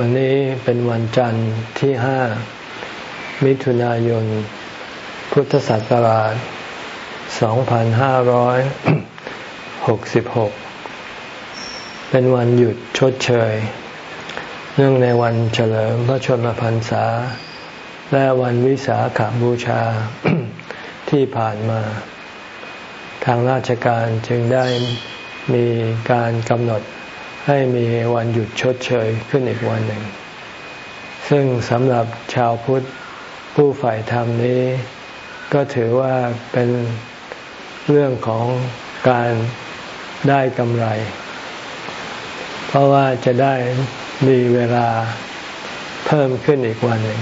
วันนี้เป็นวันจันทร์ที่ห้ามิถุนายน พุทธศักราช 2566 เป็นวันหยุดชดเชย เนื่องในวันเฉลิมพระชนมพรรษา และวันวิสาขบูชาที่ผ่านมา ทางราชการจึงได้มีการกำหนด ให้มีวันหยุดชดเชยขึ้นอีกวันหนึ่ง ซึ่งสำหรับชาวพุทธผู้ฝ่ายธรรมนี้ ก็ถือว่าเป็นเรื่องของการได้กำไร เพราะว่าจะได้มีเวลาเพิ่มขึ้นอีกวันหนึ่ง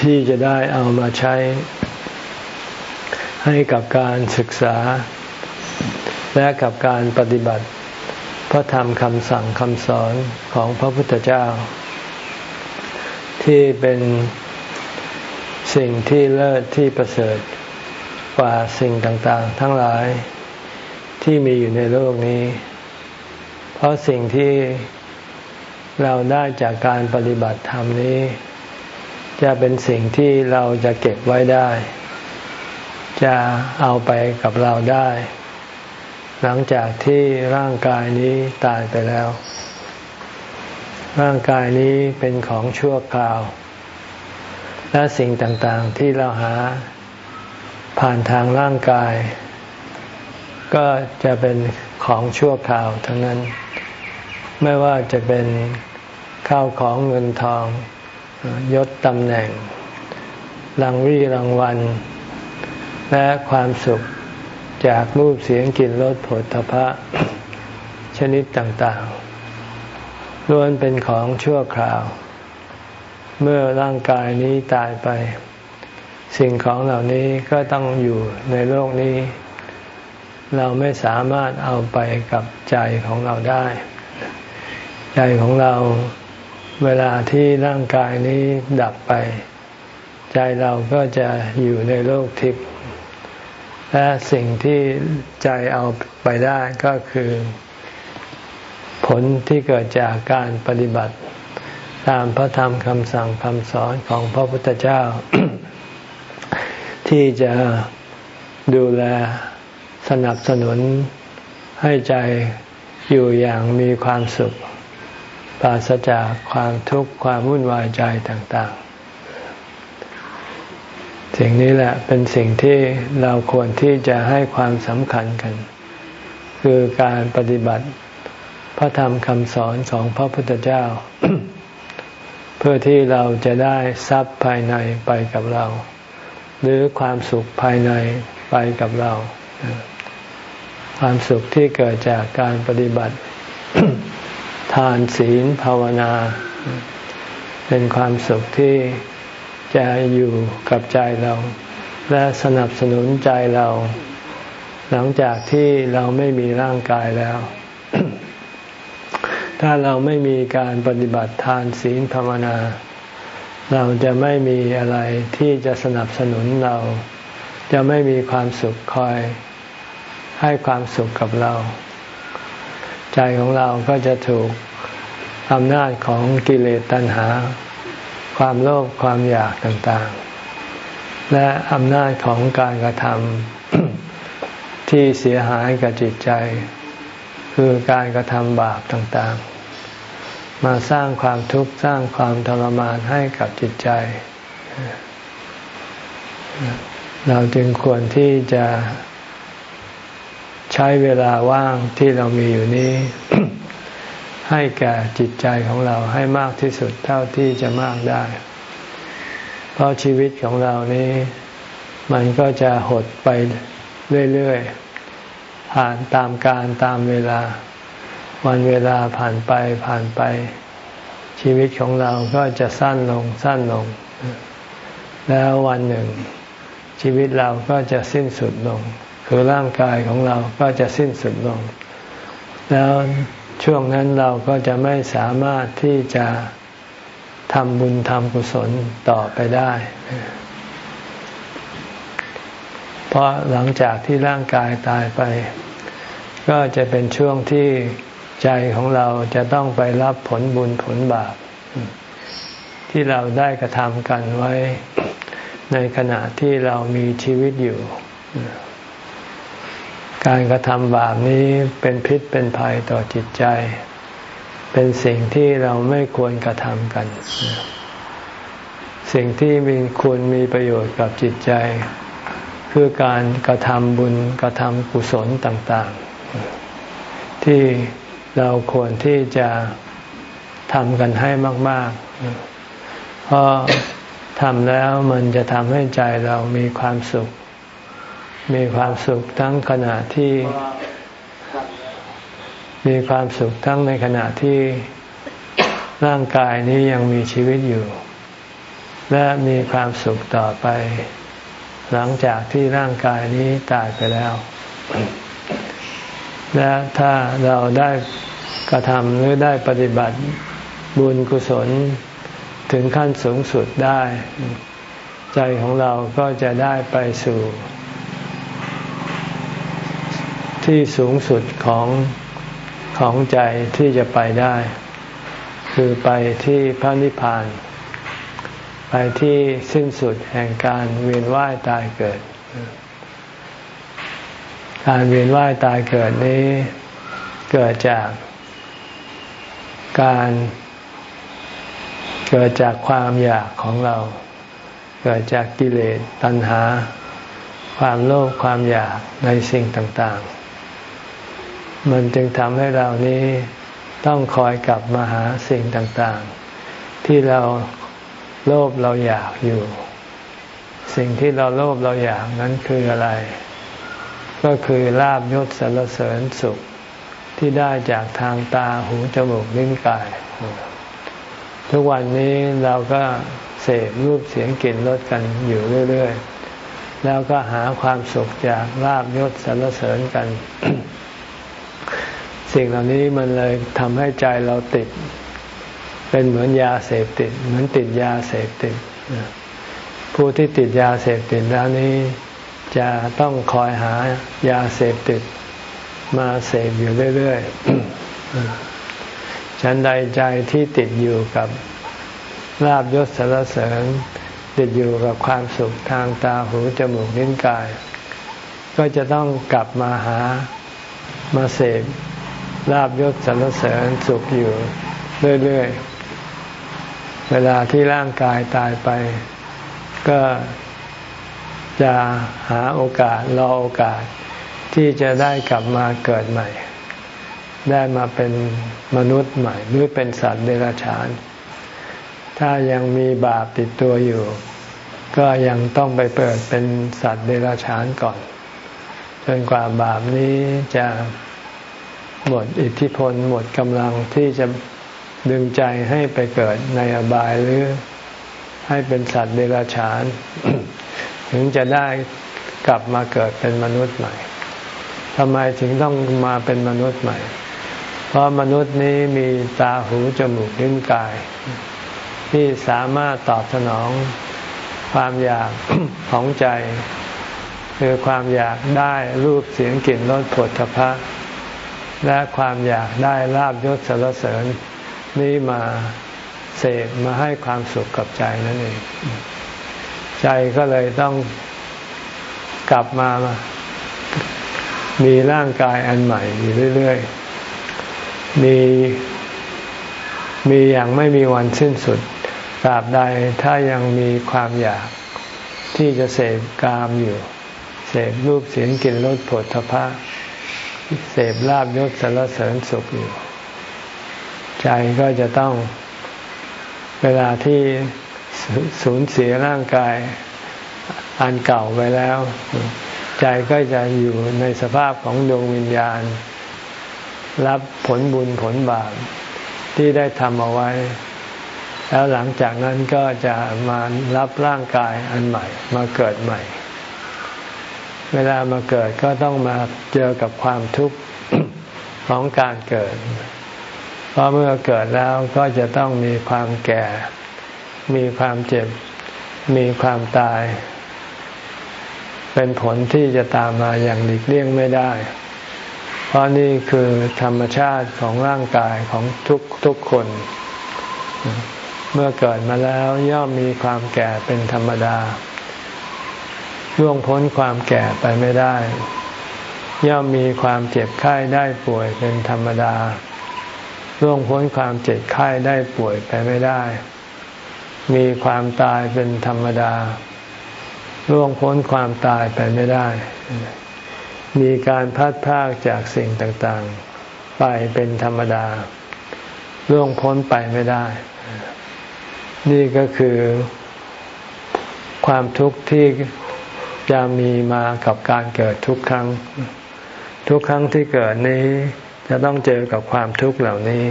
ที่จะได้เอามาใช้ ให้กับการศึกษา และกับการปฏิบัติ ระธรรมคำสั่งคำสอนของพระพุทธเจ้า ที่เป็นสิ่งที่เลิศที่ประเสริฐกว่าสิ่งต่างๆ ทั้งหลายที่มีอยู่ในโลกนี้ เพราะสิ่งที่เราได้จากการปฏิบัติธรรมนี้ จะเป็นสิ่งที่เราจะเก็บไว้ได้ จะเอาไปกับเราได้ หลังจากที่ร่างกายนี้ตายไปแล้ว ร่างกายนี้เป็นของชั่วคราว และสิ่งต่างๆที่เราหาผ่านทางร่างกาย ก็จะเป็นของชั่วคราวทั้งนั้น ไม่ว่าจะเป็นข้าวของเงินทองยศตำแหน่งรางวีรางวัล และความสุข จากรูปเสียงกลิ่นรสผลทพะ ชนิดต่างๆล้วนเป็นของชั่วคราว เมื่อร่างกายนี้ตายไป สิ่งของเหล่านี้ก็ต้องอยู่ในโลกนี้ เราไม่สามารถเอาไปกับใจของเราได้ ใจของเราเวลาที่ร่างกายนี้ดับไป ใจเราก็จะอยู่ในโลกทิพย์ และสิ่งที่ใจเอาไปได้ก็คือ ผลที่เกิดจากการปฏิบัติ ตามพระธรรมคำสั่งคำสอนของพระพุทธเจ้า ที่จะดูแลสนับสนุนให้ใจอยู่อย่างมีความสุข ปราศจากความทุกข์ความวุ่นวายใจต่าง สิ่งนี้แหละเป็นสิ่งที่เราควรที่จะให้ความสำคัญกัน คือการปฏิบัติพระธรรมคำสอนของพระพุทธเจ้า เพื่อที่เราจะได้ทรัพย์ภายในไปกับเรา หรือความสุขภายในไปกับเรา ความสุขที่เกิดจากการปฏิบัติ ทานศีลภาวนา เป็นความสุขที่ จะอยู่กับใจเรา และสนับสนุนใจเรา หลังจากที่เราไม่มีร่างกายแล้ว ถ้าเราไม่มีการปฏิบัติทานศีลภาวนา เราจะไม่มีอะไรที่จะสนับสนุนเรา จะไม่มีความสุขคอยให้ความสุขกับเรา ใจของเราก็จะถูกอำนาจของกิเลสตัณหา ความโลภความอยากต่างๆ และอำนาจของการกระทำที่เสียหายกับจิตใจ คือการกระทำบาปต่างๆ มาสร้างความทุกข์สร้างความทรมานให้กับจิตใจ เราจึงควรที่จะใช้เวลาว่างที่เรามีอยู่นี้ ให้แก่จิตใจของเราให้มากที่สุดเท่าที่จะมากได้ เพราะชีวิตของเรานี้ มันก็จะหดไปเรื่อยๆผ่านตามการตามเวลา วันเวลาผ่านไปผ่านไป ชีวิตของเราก็จะสั้นลงสั้นลง แล้ววันหนึ่ง ชีวิตเราก็จะสิ้นสุดลง คือร่างกายของเราก็จะสิ้นสุดลง แล้ว ช่วงนั้นเราก็จะไม่สามารถที่จะทำบุญทำกุศลต่อไปได้ เพราะหลังจากที่ร่างกายตายไป ก็จะเป็นช่วงที่ใจของเราจะต้องไปรับผลบุญผลบาป ที่เราได้กระทำกันไว้ในขณะที่เรามีชีวิตอยู่ การกระทำบาปนี้เป็นพิษเป็นภัยต่อจิตใจ เป็นสิ่งที่เราไม่ควรกระทำกัน สิ่งที่มีควรมีประโยชน์กับจิตใจ คือการกระทำบุญกระทำกุศลต่าง ๆ ที่เราควรที่จะทำกันให้มาก ๆ เพราะทำแล้วมันจะทำให้ใจเรามีความสุข มีความสุขทั้งขณะที่ มีความสุขทั้งในขณะที่ร่างกายนี้ยังมีชีวิตอยู่ และมีความสุขต่อไป หลังจากที่ร่างกายนี้ตายไปแล้ว และถ้าเราได้กระทำหรือได้ปฏิบัติบุญกุศลถึงขั้นสูงสุดได้ ใจของเราก็จะได้ไปสู่ ที่สูงสุดของของใจที่จะไปได้ คือไปที่พระนิพพาน ไปที่สิ้นสุดแห่งการเวียนว่ายตายเกิด การเวียนว่ายตายเกิดนี้เกิดจากการเกิดจากความอยากของเรา เกิดจากกิเลสตัณหา ความโลภความอยากในสิ่งต่างๆ มันจึงทำให้เรานี้ต้องคอยกลับมาหาสิ่งต่างๆ ที่เราโลภเราอยากอยู่ สิ่งที่เราโลภเราอยากนั้นคืออะไร ก็คือลาบยศสรรเสริญสุขที่ได้จากทางตาหูจมูกลิ้นกาย ทุกวันนี้เราก็เสพรูปเสียงกลิ่นรสกันอยู่เรื่อย ๆ แล้วก็หาความสุขจากลาบยศสรรเสริญกัน สิ่งเหล่านี้มันเลยทำให้ใจเราติด เป็นเหมือนยาเสพติด เหมือนติดยาเสพติด ผู้ที่ติดยาเสพติดแล้วนี้จะต้องคอยหายาเสพติดมาเสพอยู่เรื่อยๆฉันใดใจที่ติดอยู่กับลาบยศสารเสริญ ติดอยู่กับความสุขทางตาหูจมูกนิ้นกาย ก็จะต้องกลับมาหามาเสพ ลาบยศสารเสริญสุขอยู่เรื่อยๆ เวลาที่ร่างกายตายไป ก็จะหาโอกาสรอโอกาสที่จะได้กลับมาเกิดใหม่ ได้มาเป็นมนุษย์ใหม่ หรือเป็นสัตว์เดรัจฉาน ถ้ายังมีบาปติดตัวอยู่ ก็ยังต้องไปเปิดเป็นสัตว์เดรัจฉานก่อน จนกว่าบาปนี้จะ หมดอิทธิพลหมดกำลังที่จะดึงใจให้ไปเกิดในอบายหรือให้เป็นสัตว์เดรัจฉาน ถึงจะได้กลับมาเกิดเป็นมนุษย์ใหม่ทำไมถึงต้องมาเป็นมนุษย์ใหม่ เพราะมนุษย์นี้มีตาหูจมูกลิ้นกาย ที่สามารถตอบสนองความอยากของใจ คือความอยากได้รูปเสียงกลิ่นรสผลพะ และความอยากได้ลาบยศสารเสริญนี้มาเสพมาให้ความสุขกับใจนั่นเอง ใจก็เลยต้องกลับมา มีร่างกายอันใหม่อยู่เรื่อยๆ มีมีอย่างไม่มีวันสิ้นสุดตราบใดถ้ายังมีความอยากที่จะเสพกามอยู่ เสพรูปเสียงกลิ่นรสผลทพะ เสพลาบยศสารเสริญสุขอยู่ ใจก็จะต้อง เวลาที่สูญเสียร่างกายอันเก่าไปแล้ว ใจก็จะอยู่ในสภาพของดวงวิญญาณ รับผลบุญผลบาปที่ได้ทำเอาไว้ แล้วหลังจากนั้นก็จะมารับร่างกายอันใหม่ มาเกิดใหม่ เวลามาเกิดก็ต้องมาเจอกับความทุกข์ของการเกิด เพราะเมื่อเกิดแล้วก็จะต้องมีความแก่ มีความเจ็บ มีความตาย เป็นผลที่จะตามมาอย่างหลีกเลี่ยงไม่ได้ เพราะนี่คือธรรมชาติของร่างกายของทุกทุกคน เมื่อเกิดมาแล้วย่อมมีความแก่เป็นธรรมดา ล่วงพ้นความแก่ไปไม่ได้ ย่อมมีความเจ็บไข้ได้ป่วยเป็นธรรมดา ล่วงพ้นความเจ็บไข้ได้ป่วยไปไม่ได้ มีความตายเป็นธรรมดา ล่วงพ้นความตายไปไม่ได้ มีการพัดพากจากสิ่งต่างๆ ไปเป็นธรรมดา ล่วงพ้นไปไม่ได้ นี่ก็คือความทุกข์ที่ จะมีมากับการเกิดทุกครั้ง ทุกครั้งที่เกิดนี้จะต้องเจอกับความทุกข์เหล่านี้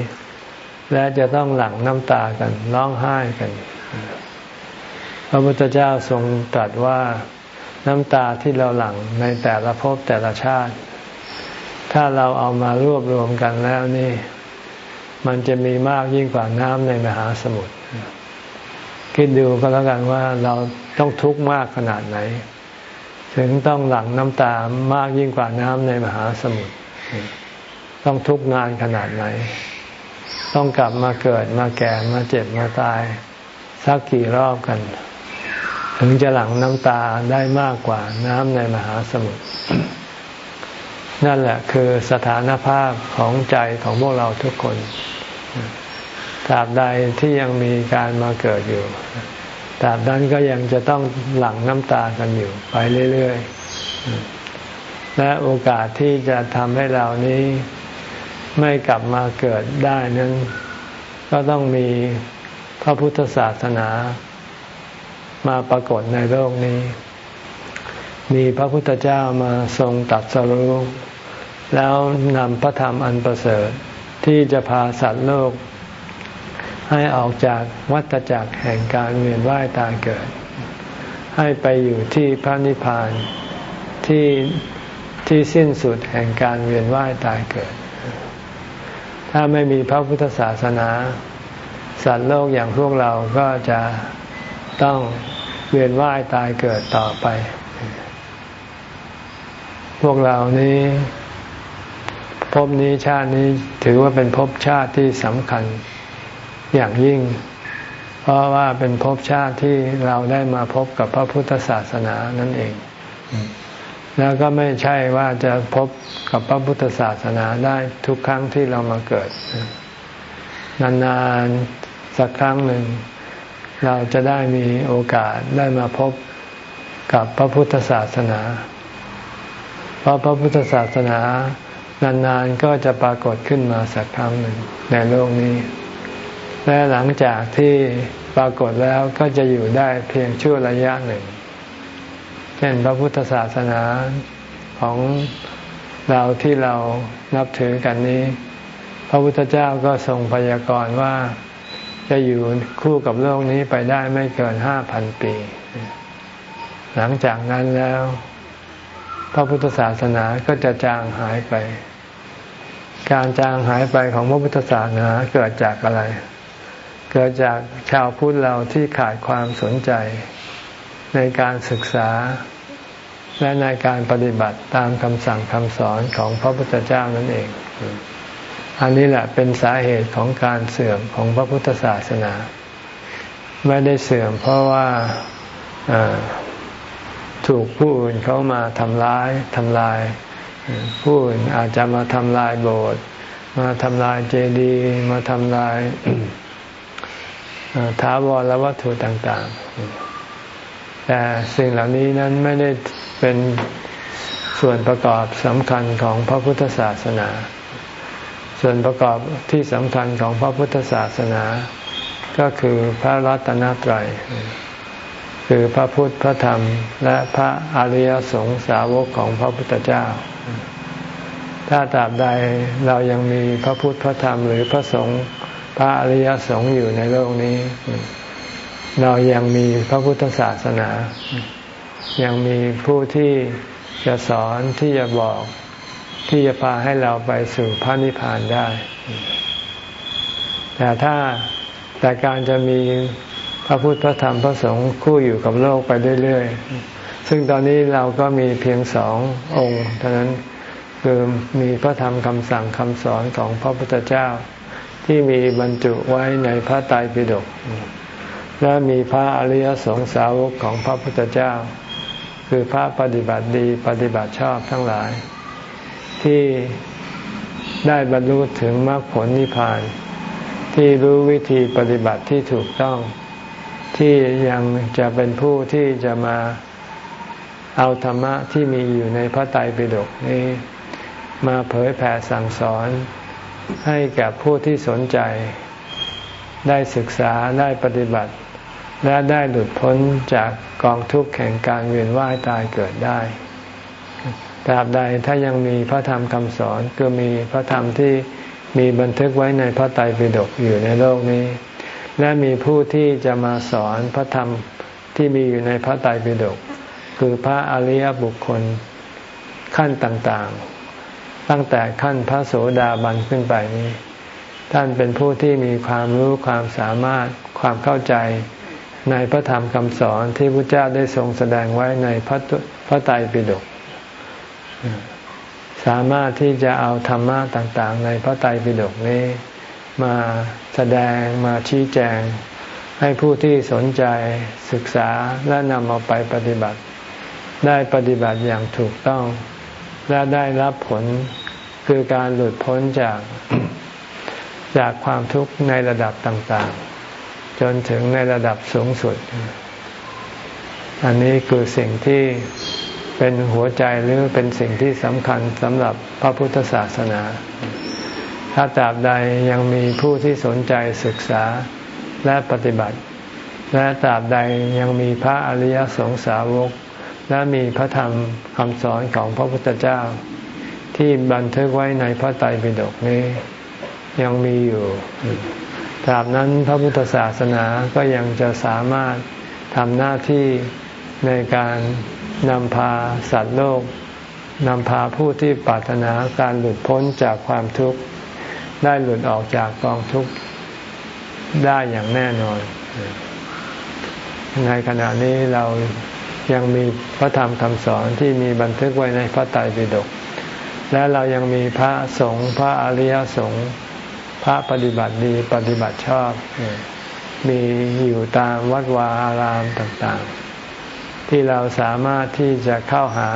และจะต้องหลั่งน้ำตากันร้องไห้กัน พระพุทธเจ้าทรงตรัสว่าน้ำตาที่เราหลั่งในแต่ละภพแต่ละชาติ ถ้าเราเอามารวบรวมกันแล้วนี่ มันจะมีมากยิ่งกว่าน้ำในมหาสมุทรคิดดูก็แล้วกันว่าเราต้องทุกข์มากขนาดไหน ถึงต้องหลั่งน้ำตามากยิ่งกว่าน้ำในมหาสมุทรต้องทุกข์นานขนาดไหน ต้องกลับมาเกิดมาแก่มาเจ็บมาตาย สักกี่รอบกัน ถึงจะหลั่งน้ำตาได้มากกว่าน้ำในมหาสมุทรนั่นแหละคือสถานภาพของใจของพวกเราทุกคนตราบใดที่ยังมีการมาเกิดอยู่ ตราบนั้นก็ยังจะต้องหลั่งน้ำตากันอยู่ไปเรื่อยๆ และโอกาสที่จะทำให้เรานี้ไม่กลับมาเกิดได้นั้น ก็ต้องมีพระพุทธศาสนามาปรากฏในโลกนี้ มีพระพุทธเจ้ามาทรงตัดสรู้แล้วนำพระธรรมอันประเสริฐที่จะพาสัตว์โลก ให้ออกจากวัฏจักรแห่งการเวียนว่ายตายเกิด ให้ไปอยู่ที่พระนิพพานที่ที่สิ้นสุดแห่งการเวียนว่ายตายเกิด ถ้าไม่มีพระพุทธศาสนา สัตว์โลกอย่างพวกเราก็จะต้องเวียนว่ายตายเกิดต่อไป พวกเรานี้ภพนี้ชาตินี้ถือว่าเป็นภพชาติที่สำคัญ อย่างยิ่ง เพราะว่าเป็นภพชาติที่เราได้มาพบกับพระพุทธศาสนานั่นเอง แล้วก็ไม่ใช่ว่าจะพบกับพระพุทธศาสนาได้ทุกครั้งที่เรามาเกิด นานๆสักครั้งหนึ่ง เราจะได้มีโอกาสได้มาพบกับพระพุทธศาสนา เพราะพระพุทธศาสนานานๆก็จะปรากฏขึ้นมาสักครั้งหนึ่งในโลกนี้ และหลังจากที่ปรากฏแล้วก็จะอยู่ได้เพียงชั่วระยะหนึ่ง เช่นพระพุทธศาสนาของเราที่เรานับถือกันนี้ พระพุทธเจ้าก็ทรงพยากรณ์ว่า จะอยู่คู่กับโลกนี้ไปได้ไม่เกินห้าพันปี หลังจากนั้นแล้ว พระพุทธศาสนาก็จะจางหายไป การจางหายไปของพระพุทธศาสนาเกิดจากอะไร เกิดจากชาวพุทธเราที่ขาดความสนใจในการศึกษาและในการปฏิบัติตามคำสั่งคำสอนของพระพุทธเจ้านั่นเอง อันนี้แหละเป็นสาเหตุของการเสื่อมของพระพุทธศาสนา ไม่ได้เสื่อมเพราะว่าถูกผู้อื่นเขามาทำร้ายทำลาย ผู้อื่นอาจจะมาทำลายโบสถ์มาทำลายเจดีย์มาทำลาย ท้าวรและวัตถุต่างๆ แต่สิ่งเหล่านี้นั้นไม่ได้เป็นส่วนประกอบสำคัญของพระพุทธศาสนา ส่วนประกอบที่สำคัญของพระพุทธศาสนา ก็คือพระรัตนตรัย คือพระพุทธพระธรรม และพระอริยสงสาวกของพระพุทธเจ้า ถ้าตราบใดเรายังมีพระพุทธพระธรรมหรือพระสงฆ์ พระอริยสงฆ์อยู่ในโลกนี้ เรายังมีพระพุทธศาสนา ยังมีผู้ที่จะสอนที่จะบอกที่จะพาให้เราไปสู่พระนิพพานได้ แต่ถ้าแต่การจะมีพระพุทธพระธรรมพระสงฆ์คู่อยู่กับโลกไปเรื่อยๆ ซึ่งตอนนี้เราก็มีเพียงสององค์ เท่านั้นคือมีพระธรรมคำสั่งคำสอนของพระพุทธเจ้า ที่มีบรรจุไว้ในพระไตรปิฎกและมีพระอริยสงสาวกของพระพุทธเจ้า คือพระปฏิบัติดีปฏิบัติชอบทั้งหลาย ที่ได้บรรลุถึงมรรคผลนิพพาน ที่รู้วิธีปฏิบัติที่ถูกต้อง ที่ยังจะเป็นผู้ที่จะมาเอาธรรมะที่มีอยู่ในพระไตรปิฎกนี้ มาเผยแผ่สั่งสอน ให้แกับผู้ที่สนใจ ได้ศึกษาได้ปฏิบัติ และได้หลุดพ้นจากกองทุกข์แห่งการเวียนว่ายตายเกิดได้ตราบใดถ้ายังมีพระธรรมคำสอนก็มีพระธรรมที่มีบันทึกไว้ในพระไตรปิฎกอยู่ในโลกนี้ และมีผู้ที่จะมาสอนพระธรรมที่มีอยู่ในพระไตรปิฎกคือพระอริยบุคคลขั้นต่างๆ ตั้งแต่ขั้นพระโสดาบันขึ้นไปนี้ ท่านเป็นผู้ที่มีความรู้ความสามารถความเข้าใจในพระธรรมคำสอนที่พระเจ้าได้ทรงแสดงไว้ในพระพระไตรปิฎกสามารถที่จะเอาธรรมะต่างๆ ในพระไตรปิฎกนี้มาแสดงมาชี้แจง ให้ผู้ที่สนใจศึกษาและนำเอาไปปฏิบัติ ได้ปฏิบัติอย่างถูกต้อง และได้รับผลคือการหลุดพ้นจากจากความทุกข์ในระดับต่างๆ จนถึงในระดับสูงสุด อันนี้คือสิ่งที่เป็นหัวใจหรือเป็นสิ่งที่สำคัญสำหรับพระพุทธศาสนา ถ้าตราบใดยังมีผู้ที่สนใจศึกษาและปฏิบัติ และตราบใดยังมีพระอริยสงสาวก และมีพระธรรมคำสอนของพระพุทธเจ้า ที่บันทึกไว้ในพระไตรปิฎกนี้ยังมีอยู่ตราบนั้นพระพุทธศาสนาก็ยังจะสามารถทำหน้าที่ในการนำพาสัตว์โลกนำพาผู้ที่ปรารถนาการหลุดพ้นจากความทุกข์ ได้หลุดออกจากกองทุกข์ได้อย่างแน่นอน ในขณะนี้เรา ยังมีพระธรรมคำสอนที่มีบันทึกไว้ในพระไตรปิฎกและเรายังมีพระสงฆ์พระอริยสงฆ์พระปฏิบัติดีปฏิบัติชอบ มีอยู่ตามวัดวาอารามต่างๆ ที่เราสามารถที่จะเข้าหา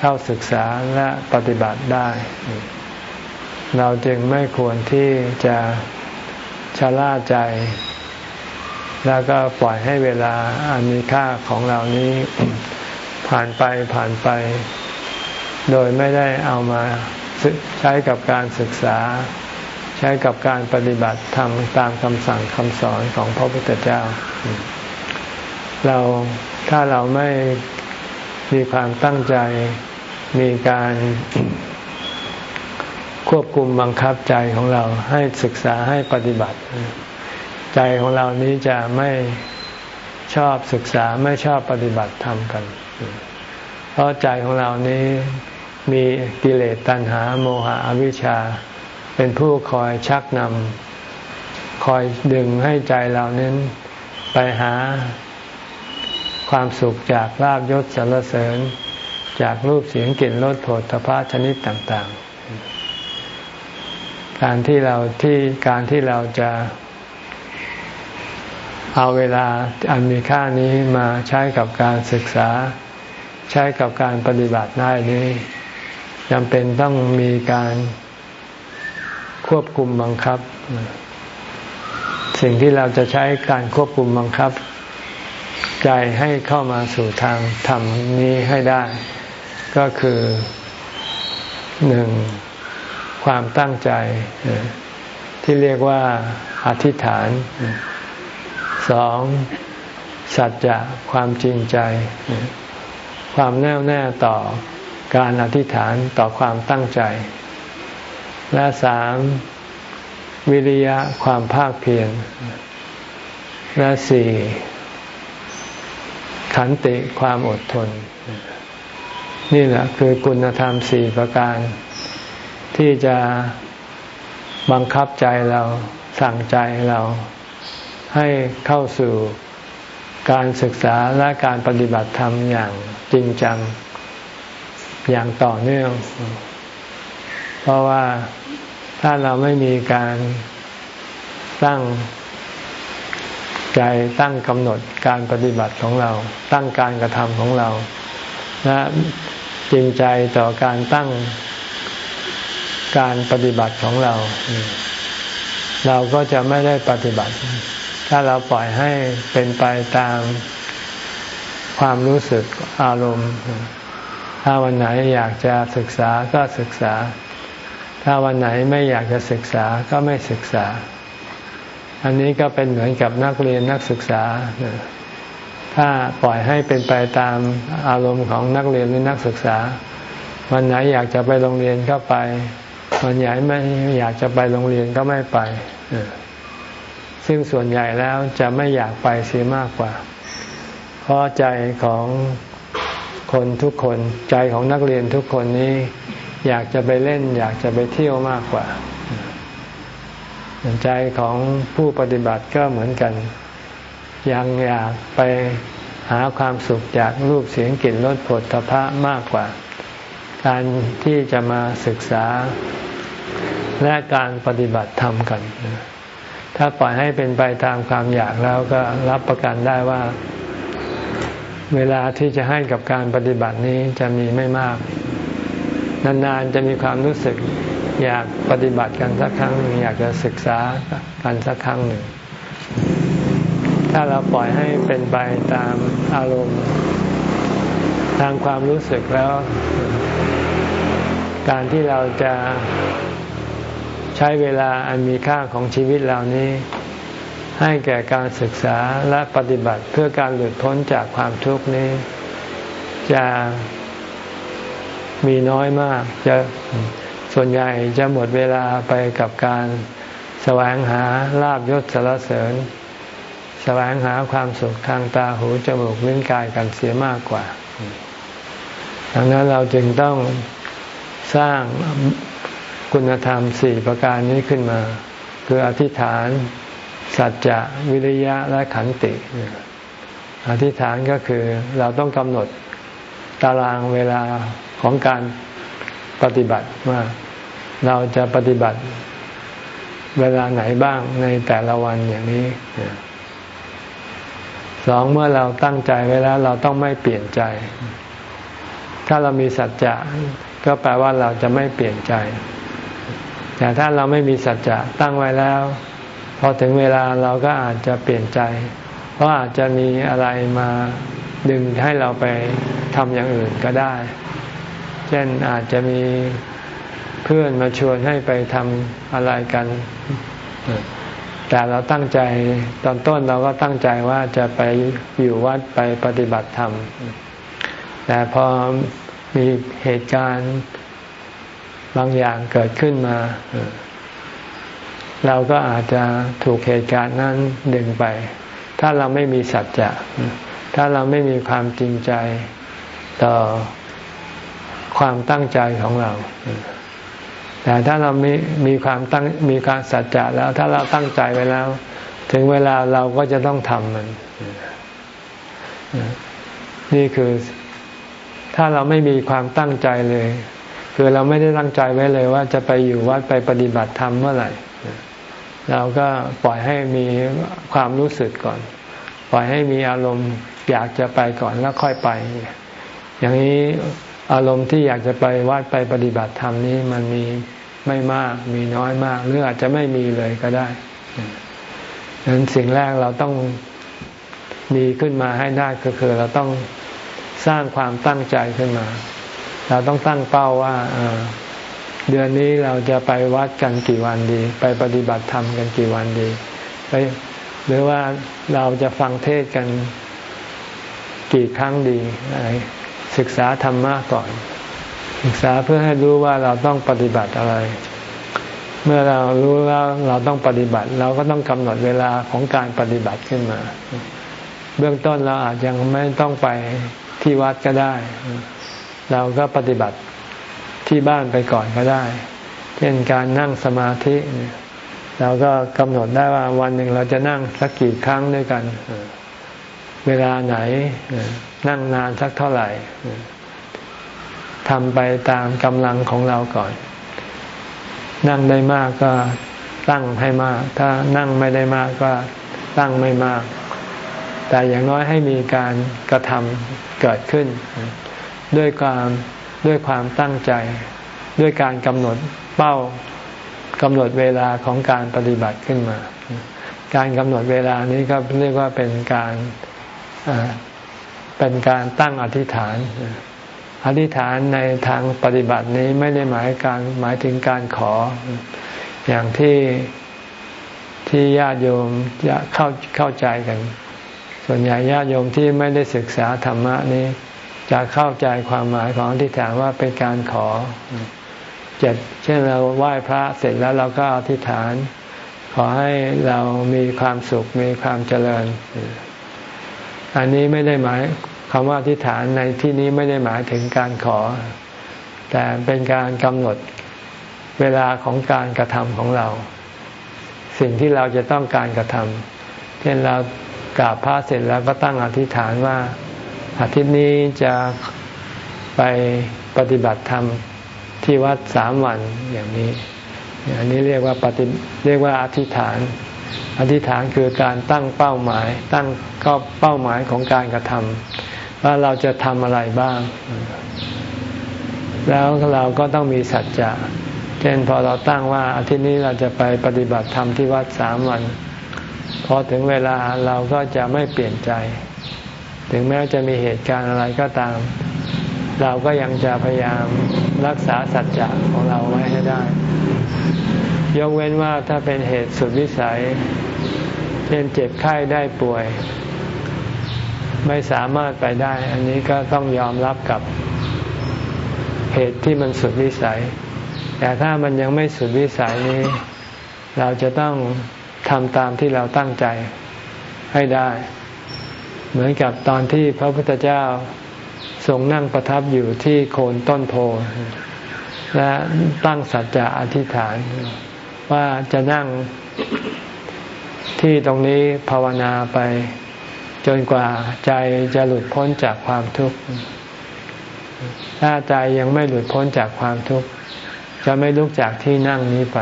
เข้าศึกษาและปฏิบัติได้ เราจึงไม่ควรที่จะชะล่าใจ แล้วก็ปล่อยให้เวลาอันมีค่าของเรานี้ผ่านไปผ่านไป โดยไม่ได้เอามาใช้กับการศึกษา ใช้กับการปฏิบัติทำตามคำสั่งคำสอนของพระพุทธเจ้า เราถ้าเราไม่มีความตั้งใจมีการควบคุมบังคับใจของเราให้ศึกษาให้ปฏิบัติ ใจของเรานี้จะไม่ชอบศึกษาไม่ชอบปฏิบัติทำกัน เพราะใจของเรานี้มีกิเลสตัณหาโมหะอวิชชา เป็นผู้คอยชักนำคอยดึงให้ใจเรานั้นไปหาความสุขจากลาบยศสรรเสริญ จากรูปเสียงกลิ่นรสโผฏฐพะชนิดต่าง ๆ การที่เราที่การที่เราจะ เอาเวลาอันมีค่านี้มาใช้กับการศึกษา ใช้กับการปฏิบัติได้นี้จำเป็นต้องมีการควบคุมบังคับ สิ่งที่เราจะใช้การควบคุมบังคับ ใจให้เข้ามาสู่ทางธรรมนี้ให้ได้ ก็คือหนึ่งความตั้งใจที่เรียกว่าอธิษฐาน สองสัจจะความจริงใจ ความแน่วแน่ต่อการอธิษฐานต่อความตั้งใจ และสามวิริยะความภาคเพียรและสี่ขันติความอดทน นี่แหละคือคุณธรรมสี่ประการ ที่จะบังคับใจเราสั่งใจเรา ให้เข้าสู่การศึกษาและการปฏิบัติธรรมอย่างจริงจังอย่างต่อเนื่อง เพราะว่าถ้าเราไม่มีการตั้งใจตั้งกำหนดการปฏิบัติของเรา ตั้งการกระทำของเราและจริงใจต่อการตั้งการปฏิบัติของเรา เราก็จะไม่ได้ปฏิบัติ ถ้าเราปล่อยให้เป็นไปตามความรู้สึกอารมณ์ ถ้าวันไหนอยากจะศึกษาก็ศึกษา ถ้าวันไหนไม่อยากจะศึกษาก็ไม่ศึกษา อันนี้ก็เป็นเหมือนกับนักเรียนนักศึกษา ถ้าปล่อยให้เป็นไปตามอารมณ์ของนักเรียนหรือนักศึกษา วันไหนอยากจะไปโรงเรียนก็ไป วันไหนไม่อยากจะไปโรงเรียนก็ไม่ไป ซึ่งส่วนใหญ่แล้วจะไม่อยากไปเสียมากกว่า เพราะใจของคนทุกคนใจของนักเรียนทุกคนนี้ อยากจะไปเล่น อยากจะไปเที่ยวมากกว่า ใจของผู้ปฏิบัติก็เหมือนกัน ยังอยากไปหาความสุขจากรูปเสียงกลิ่นรสผลทพะมากกว่า การที่จะมาศึกษาและการปฏิบัติธรรมกัน ถ้าปล่อยให้เป็นไปตามความอยากแล้วก็รับประกันได้ว่า เวลาที่จะให้กับการปฏิบัตินี้จะมีไม่มาก นานๆจะมีความรู้สึกอยากปฏิบัติกันสักครั้งหนึ่งอยากจะศึกษากันสักครั้งหนึ่ง ถ้าเราปล่อยให้เป็นไปตามอารมณ์ ทางความรู้สึกแล้ว การที่เราจะ ใช้เวลาอันมีค่าของชีวิตเหล่านี้ ให้แก่การศึกษาและปฏิบัติเพื่อการหลุดพ้นจากความทุกข์นี้ จะมีน้อยมาก จะส่วนใหญ่จะหมดเวลาไปกับการแสวงหาลาบยศสารเสริญ แสวงหาความสุขทางตาหูจมูกลิ้นกายกันเสียมากกว่า ดังนั้นเราจึงต้องสร้าง คุณธรรมสี่ประการนี้ขึ้นมา คืออธิษฐาน สัจจะวิริยะและขันติอธิษฐานก็คือเราต้องกำหนดตารางเวลาของการปฏิบัติว่าเราจะปฏิบัติเวลาไหนบ้างในแต่ละวันอย่างนี้สองเมื่อเราตั้งใจไว้แล้วเราต้องไม่เปลี่ยนใจ ถ้าเรามีสัจจะก็แปลว่าเราจะไม่เปลี่ยนใจ แต่ถ้าเราไม่มีสัจจะตั้งไว้แล้ว พอถึงเวลาเราก็อาจจะเปลี่ยนใจ เพราะอาจจะมีอะไรมาดึงให้เราไปทำอย่างอื่นก็ได้ เช่นอาจจะมีเพื่อนมาชวนให้ไปทำอะไรกัน แต่เราตั้งใจตอนต้นเราก็ตั้งใจว่าจะไปอยู่วัดไปปฏิบัติธรรม แต่พอมีเหตุการณ์ บางอย่างเกิดขึ้นมา เราก็อาจจะถูกเหตุการณ์นั้นดึงไป ถ้าเราไม่มีสัจจะ ถ้าเราไม่มีความจริงใจต่อความตั้งใจของเรา แต่ถ้าเรามีมีความตั้งมีการสัจจะแล้ว ถ้าเราตั้งใจไว้แล้ว ถึงเวลาเราก็จะต้องทำมัน นี่คือถ้าเราไม่มีความตั้งใจเลย คือเราไม่ได้ตั้งใจไว้เลยว่าจะไปอยู่วัดไปปฏิบัติธรรมเมื่อไหร่เราก็ปล่อยให้มีความรู้สึกก่อน ปล่อยให้มีอารมณ์อยากจะไปก่อนแล้วค่อยไป อย่างนี้อารมณ์ที่อยากจะไปวัดไปปฏิบัติธรรมนี้มันมีไม่มากมีน้อยมาก หรืออาจจะไม่มีเลยก็ได้ดังนั้นสิ่งแรกเราต้องมีขึ้นมาให้ได้ก็คือ เราต้องสร้างความตั้งใจขึ้นมา เราต้องตั้งเป้าว่าเดือนนี้เราจะไปวัดกันกี่วันดี ไปปฏิบัติธรรมกันกี่วันดีไปหรือว่าเราจะฟังเทศกันกี่ครั้งดีอะไรศึกษาธรรมะก่อน ศึกษาเพื่อให้รู้ว่าเราต้องปฏิบัติอะไร เมื่อเรารู้แล้วเราต้องปฏิบัติ เราก็ต้องกำหนดเวลาของการปฏิบัติขึ้นมา เบื้องต้นเราอาจยังไม่ต้องไปที่วัดก็ได้ เราก็ปฏิบัติที่บ้านไปก่อนก็ได้ เช่นการนั่งสมาธิเราก็กำหนดได้ว่าวันหนึ่งเราจะนั่งสักกี่ครั้งด้วยกัน เวลาไหนนั่งนานสักเท่าไหร่ทำไปตามกำลังของเราก่อน นั่งได้มากก็ตั้งให้มาก ถ้านั่งไม่ได้มากก็ตั้งไม่มาก แต่อย่างน้อยให้มีการกระทำเกิดขึ้น ด้วยความด้วยความตั้งใจ ด้วยการกำหนดเป้ากำหนดเวลาของการปฏิบัติขึ้นมา การกำหนดเวลานี้ก็เรียกว่าเป็นการเป็นการตั้งอธิษฐาน อธิษฐานในทางปฏิบัตินี้ไม่ได้หมายการหมายถึงการขอ อย่างที่ที่ญาติโยมจะเข้าเข้าใจกัน ส่วนใหญ่ญาติโยมที่ไม่ได้ศึกษาธรรมะนี้ จะเข้าใจความหมายของอธิษฐานว่าเป็นการขอจะเช่นเราไหว้พระเสร็จแล้วเราก็อธิษฐาน ขอให้เรามีความสุขมีความเจริญ อันนี้ไม่ได้หมายคำว่าอธิษฐานในที่นี้ไม่ได้หมายถึงการขอ แต่เป็นการกำหนดเวลาของการกระทำของเรา สิ่งที่เราจะต้องการกระทำเช่นเรากราบพระเสร็จแล้วก็ตั้งอธิษฐานว่า อาทิตย์นี้จะไปปฏิบัติธรรมที่วัดสามวันอย่างนี้ อันนี้เรียกว่าปฏิเรียกว่าอธิษฐาน อธิษฐานคือการตั้งเป้าหมาย ตั้งก็เป้าหมายของการกระทำว่าเราจะทำอะไรบ้าง แล้วเราก็ต้องมีสัจจะเช่นพอเราตั้งว่าอาทิตย์นี้เราจะไปปฏิบัติธรรมที่วัดสามวัน พอถึงเวลาเราก็จะไม่เปลี่ยนใจ ถึงแม้จะมีเหตุการณ์อะไรก็ตาม เราก็ยังจะพยายามรักษาสัจจะของเราไว้ให้ได้ ยกเว้นว่าถ้าเป็นเหตุสุดวิสัยเช่นเจ็บไข้ได้ป่วย ไม่สามารถไปได้ อันนี้ก็ต้องยอมรับกับเหตุที่มันสุดวิสัย แต่ถ้ามันยังไม่สุดวิสัยนี้ เราจะต้องทำตามที่เราตั้งใจให้ได้ เหมือนกับตอนที่พระพุทธเจ้าทรงนั่งประทับอยู่ที่โคนต้นโพและตั้งสัจจะอธิษฐาน ว่าจะนั่งที่ตรงนี้ภาวนาไปจนกว่าใจจะหลุดพ้นจากความทุกข์ ถ้าใจยังไม่หลุดพ้นจากความทุกข์ จะไม่ลุกจากที่นั่งนี้ไป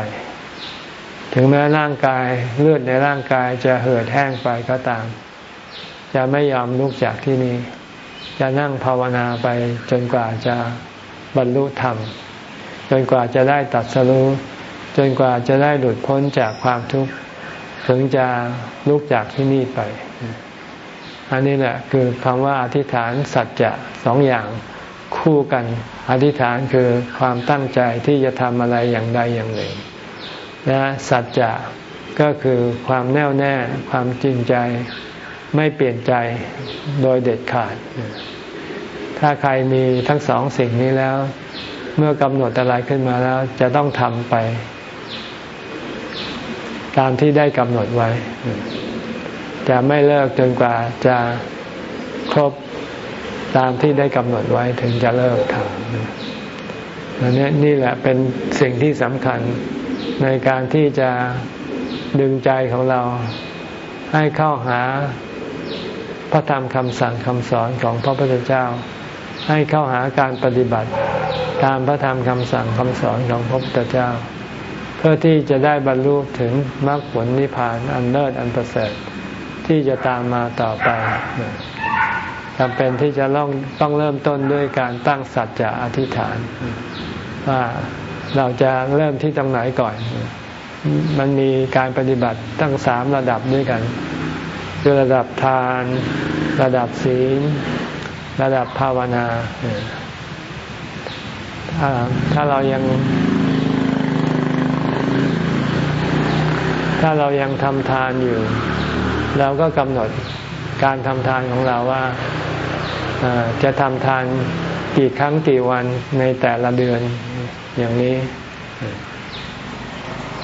ถึงแม้ร่างกายเลือดในร่างกายจะเหือดแห้งไปก็ตาม จะไม่ยอมลุกจากที่นี้ จะนั่งภาวนาไปจนกว่าจะบรรลุธรรม จนกว่าจะได้ตัดสรู้จนกว่าจะได้หลุดพ้นจากความทุกข์ถึงจะลุกจากที่นี่ไป อันนี้แหละคือคำว่าอธิษฐานสัจจะสองอย่างคู่กัน อธิษฐานคือความตั้งใจที่จะทำอะไรอย่างใดอย่างหนึ่งและสัจจะก็คือความแน่วแน่ความจริงใจ ไม่เปลี่ยนใจโดยเด็ดขาด ถ้าใครมีทั้งสองสิ่งนี้แล้ว เมื่อกำหนดอะไรขึ้นมาแล้ว จะต้องทำไป ตามที่ได้กำหนดไว้ จะไม่เลิกจนกว่าจะครบตามที่ได้กำหนดไว้ถึงจะเลิกทำอันนี้นี่แหละเป็นสิ่งที่สำคัญในการที่จะดึงใจของเราให้เข้าหา ระธรรมคำสั่งคำสอนของพระพุทธเจ้า ให้เข้าหาการปฏิบัติ ตามพระธรรมคำสั่งคำสอนของพระพุทธเจ้า เพื่อที่จะได้บรรลุถึงมรรคผลนิพพานอันเลิศอันประเสริฐที่จะตามมาต่อไปจำเป็นที่จะต้องต้องเริ่มต้นด้วยการตั้งสัจจะอธิษฐาน ว่าเราจะเริ่มที่ตรงไหนก่อน มันมีการปฏิบัติตั้งสามระดับด้วยกัน คือระดับทาน ระดับศีล ระดับภาวนาถ้าถ้าเรายัง ถ้าเรายังทำทานอยู่ เราก็กำหนดการทำทานของเราว่าจะทำทานกี่ครั้งกี่วันในแต่ละเดือนอย่างนี้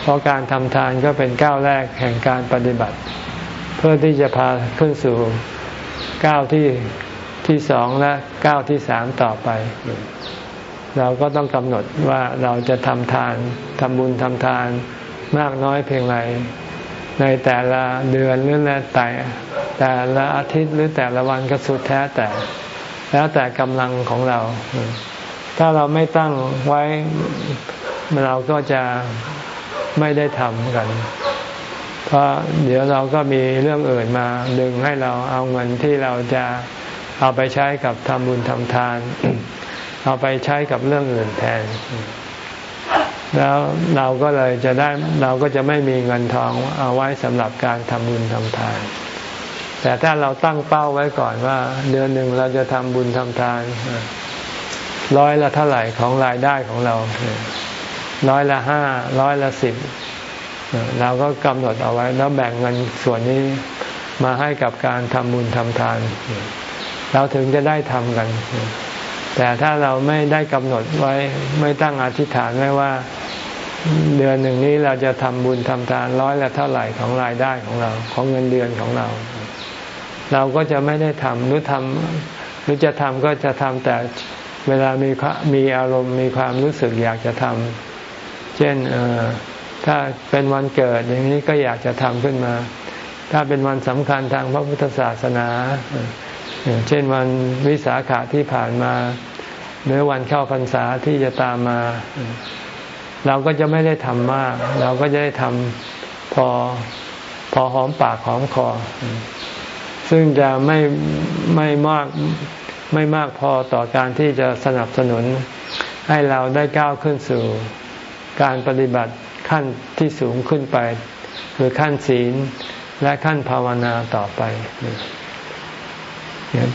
เพราะการทำทานก็เป็นก้าวแรกแห่งการปฏิบัติ พื่อที่จะพาขึ้นสู่ก้าวที่ที่สองและก้าวที่สามต่อไป เราก็ต้องกำหนดว่าเราจะทำทานทำบุญทำทานมากน้อยเพียงไรในแต่ละเดือนหรือแต่แต่ละอาทิตย์หรือแต่ละวันก็สุดแท้แต่ แล้วแต่กำลังของเรา ถ้าเราไม่ตั้งไว้เราก็จะไม่ได้ทำกัน เพราะเดี๋ยวเราก็มีเรื่องอื่นมาดึงให้เราเอาเงินที่เราจะเอาไปใช้กับทำบุญทำทาน เอาไปใช้กับเรื่องอื่นแทน แล้วเราก็เลยจะได้เราก็จะไม่มีเงินทองเอาไว้สำหรับการทำบุญทำทาน แต่ถ้าเราตั้งเป้าไว้ก่อนว่า เดือนหนึ่งเราจะทำบุญทำทานร้อยละเท่าไหร่ของรายได้ของเราร้อยละห้าร้อยละสิบ เราก็กำหนดเอาไว้แล้วแบ่งเงินส่วนนี้มาให้กับการทำบุญทำทาน เราถึงจะได้ทำกัน แต่ถ้าเราไม่ได้กำหนดไว้ไม่ตั้งอธิษฐานไว้ว่า เดือนหนึ่งนี้เราจะทำบุญทำทานร้อยละเท่าไหร่ของรายได้ของเรา ของเงินเดือนของเรา เราก็จะไม่ได้ทำหรือทำหรือจะทำก็จะทำแต่เวลามีมีอารมณ์มีความรู้สึกอยากจะทำเช่น ถ้าเป็นวันเกิดอย่างนี้ก็อยากจะทำขึ้นมา ถ้าเป็นวันสำคัญทางพระพุทธศาสนา เช่นวันวิสาขะที่ผ่านมา หรือวันเข้าพรรษาที่จะตามมา เราก็จะไม่ได้ทำมาก เราก็จะได้ทำพอพอหอมปากหอมคอ ซึ่งจะไม่ไม่มากไม่มากพอต่อการที่จะสนับสนุนให้เราได้ก้าวขึ้นสู่การปฏิบัติ ขั้นที่สูงขึ้นไป คือขั้นศีลและขั้นภาวนาต่อไป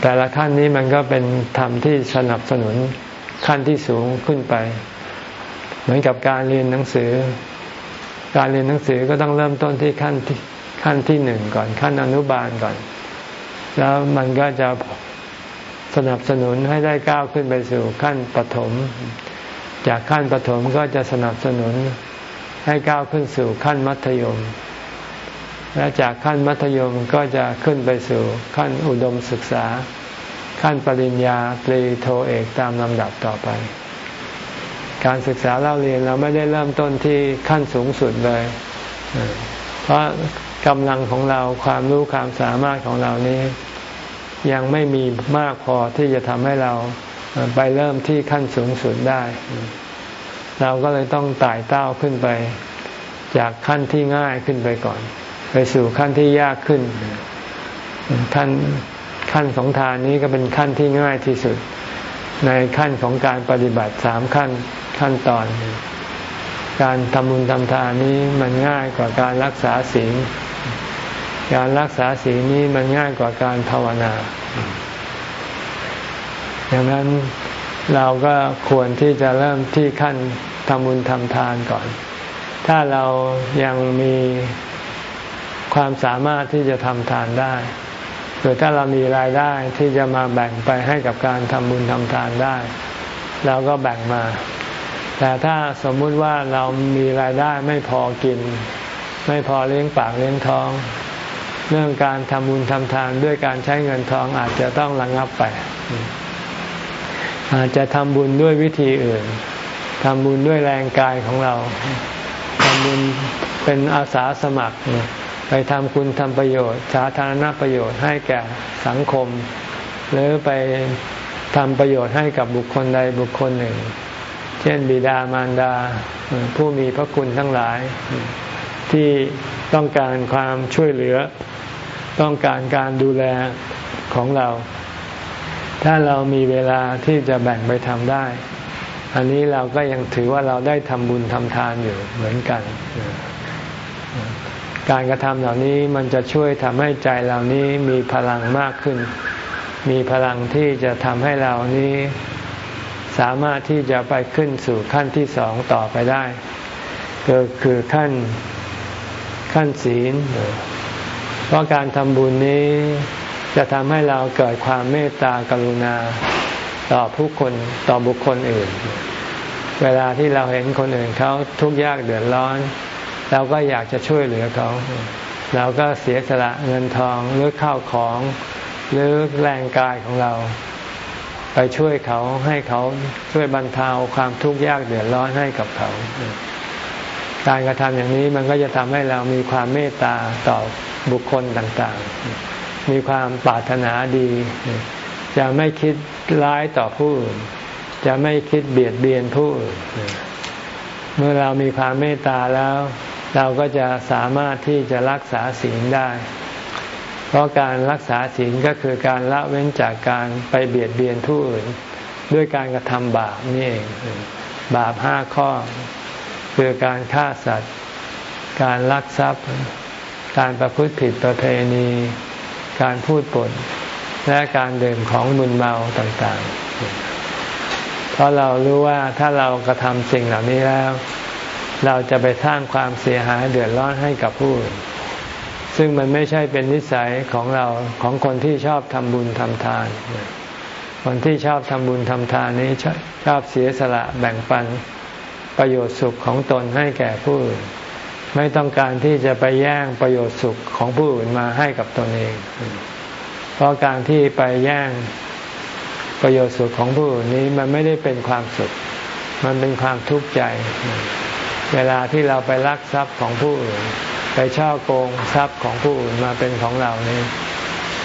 แต่ละขั้นนี้มันก็เป็นธรรมที่สนับสนุนขั้นที่สูงขึ้นไป เหมือนกับการเรียนหนังสือ การเรียนหนังสือก็ต้องเริ่มต้นที่ขั้นขั้นที่หนึ่งก่อน ขั้นอนุบาลก่อน แล้วมันก็จะสนับสนุนให้ได้ก้าวขึ้นไปสู่ขั้นปฐมจากขั้นปฐมก็จะสนับสนุน ให้ก้าวขึ้นสู่ขั้นมัธยม และจากขั้นมัธยมก็จะขึ้นไปสู่ขั้นอุดมศึกษา ขั้นปริญญาตรีโทเอกตามลำดับต่อไป การศึกษาเล่าเรียนเราไม่ได้เริ่มต้นที่ขั้นสูงสุดเลย เพราะกำลังของเราความรู้ความสามารถของเรานี้ ยังไม่มีมากพอที่จะทำให้เราไปเริ่มที่ขั้นสูงสุดได้ เราก็เลยต้องไต่เต้าขึ้นไป จากขั้นที่ง่ายขึ้นไปก่อน ไปสู่ขั้นที่ยากขึ้น ขั้นขั้นของทานนี้ก็เป็นขั้นที่ง่ายที่สุด ในขั้นของการปฏิบัติสามขั้นขั้นตอน การทำบุญทำทานนี้มันง่ายกว่าการรักษาศีลการรักษาศีลนี้มันง่ายกว่าการภาวนาดังนั้น เราก็ควรที่จะเริ่มที่ขั้นทำบุญทำทานก่อน ถ้าเรายังมีความสามารถที่จะทำทานได้หรือถ้าเรามีรายได้ที่จะมาแบ่งไปให้กับการทำบุญทำทานได้ เราก็แบ่งมา แต่ถ้าสมมุติว่าเรามีรายได้ไม่พอกิน ไม่พอเลี้ยงปากเลี้ยงท้อง เรื่องการทำบุญทำทานด้วยการใช้เงินทองอาจจะต้องระงับไป อาจจะทำบุญด้วยวิธีอื่นทำบุญด้วยแรงกายของเราทำบุญเป็นอาสาสมัคร ไปทำคุณทำประโยชน์ สาธารณประโยชน์ให้แก่สังคม หรือไปทำประโยชน์ให้กับบุคคลใดบุคคลหนึ่ง เช่นบิดามารดา ผู้มีพระคุณทั้งหลาย ที่ต้องการความช่วยเหลือ ต้องการการดูแลของเรา ถ้าเรามีเวลาที่จะแบ่งไปทำได้ อันนี้เราก็ยังถือว่าเราได้ทำบุญทำทานอยู่เหมือนกัน การกระทำเหล่านี้มันจะช่วยทำให้ใจเรานี้มีพลังมากขึ้น มีพลังที่จะทำให้เรานี้สามารถที่จะไปขึ้นสู่ขั้นที่สองต่อไปได้ ก็คือขั้นขั้นศีล เพราะการทำบุญนี้ จะทำให้เราเกิดความเมตตากรุณา ต่อผู้คนต่อบุคคลอื่น เวลาที่เราเห็นคนอื่นเขาทุกข์ยากเดือดร้อน เราก็อยากจะช่วยเหลือเขา เราก็เสียสละเงินทองหรือข้าวของหรือแรงกายของเรา ไปช่วยเขาให้เขาช่วยบรรเทาความทุกข์ยากเดือดร้อนให้กับเขา การกระทำอย่างนี้มันก็จะทำให้เรามีความเมตตาต่อบุคคลต่างๆ มีความปรารถนาดี จะไม่คิดร้ายต่อผู้อื่น จะไม่คิดเบียดเบียนผู้อื่น เมื่อเรามีความเมตตาแล้ว เราก็จะสามารถที่จะรักษาศีลได้ เพราะการรักษาศีลก็คือการละเว้นจากการไปเบียดเบียนผู้อื่น ด้วยการกระทำบาปนี่เองบาปห้าข้อ คือการฆ่าสัตว์ การลักทรัพย์ การประพฤติผิดประเพณี การพูดปดและการดื่มของมึนเมาต่างๆ เพราะเรารู้ว่าถ้าเรากระทำสิ่งเหล่านี้แล้ว เราจะไปสร้างความเสียหายเดือดร้อนให้กับผู้อื่นซึ่งมันไม่ใช่เป็นนิสัยของเราของคนที่ชอบทำบุญทำทาน คนที่ชอบทำบุญทำทานนี้ชอบเสียสละแบ่งปันประโยชน์สุขของตนให้แก่ผู้อื่น ไม่ต้องการที่จะไปแย่งประโยชน์สุขของผู้อื่นมาให้กับตนเอง เพราะการที่ไปแย่งประโยชน์สุขของผู้อื่นนี้มันไม่ได้เป็นความสุข มันเป็นความทุกข์ใจ เวลาที่เราไปลักทรัพย์ของผู้อื่น ไปช่อโกงทรัพย์ของผู้อื่นมาเป็นของเรานี่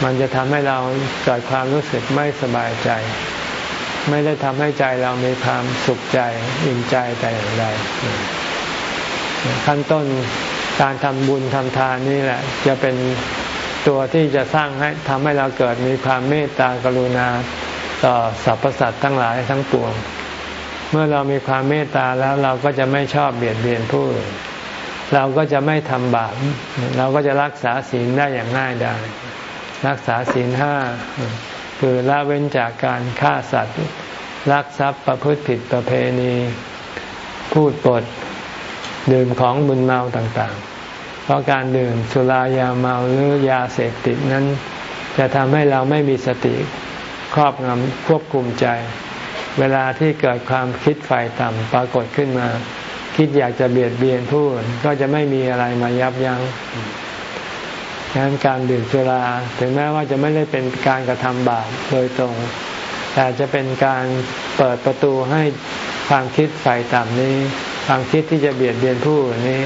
มันจะทำให้เราเกิดความรู้สึกไม่สบายใจ ไม่ได้ทำให้ใจเรามีความสุขใจอิ่มใจแต่อย่างใด ขั้นต้นการทำบุญทำทานนี่แหละ จะเป็นตัวที่จะสร้างให้ทำให้เราเกิดมีความเมตตากรุณาต่อสรรพสัตว์ทั้งหลายทั้งปวง เมื่อเรามีความเมตตาแล้วเราก็จะไม่ชอบเบียดเบียนผู้อื่นเราก็จะไม่ทำบาปเราก็จะรักษาศีลได้อย่างง่ายดายรักษาศีลห้าคือละเว้นจากการฆ่าสัตว์ลักทรัพย์ประพฤติผิดประเพณี พูดปด ดื่มของบุญเมาต่างๆ เพราะการดื่มสุรายาเมาหรือยาเสพติดนั้น จะทำให้เราไม่มีสติครอบงำควบคุมใจ เวลาที่เกิดความคิดไฟต่ำปรากฏขึ้นมา คิดอยากจะเบียดเบียนผู้อื่นก็จะไม่มีอะไรมายับยัง้งดังนั้นการดื่มสุราถึงแม้ว่าจะไม่ได้เป็นการกระทำบาปโดยตรง แต่จะเป็นการเปิดประตูให้ความคิดไฟต่ำนี้ ความคิดที่จะเบียดเบียนผู้อื่นนี้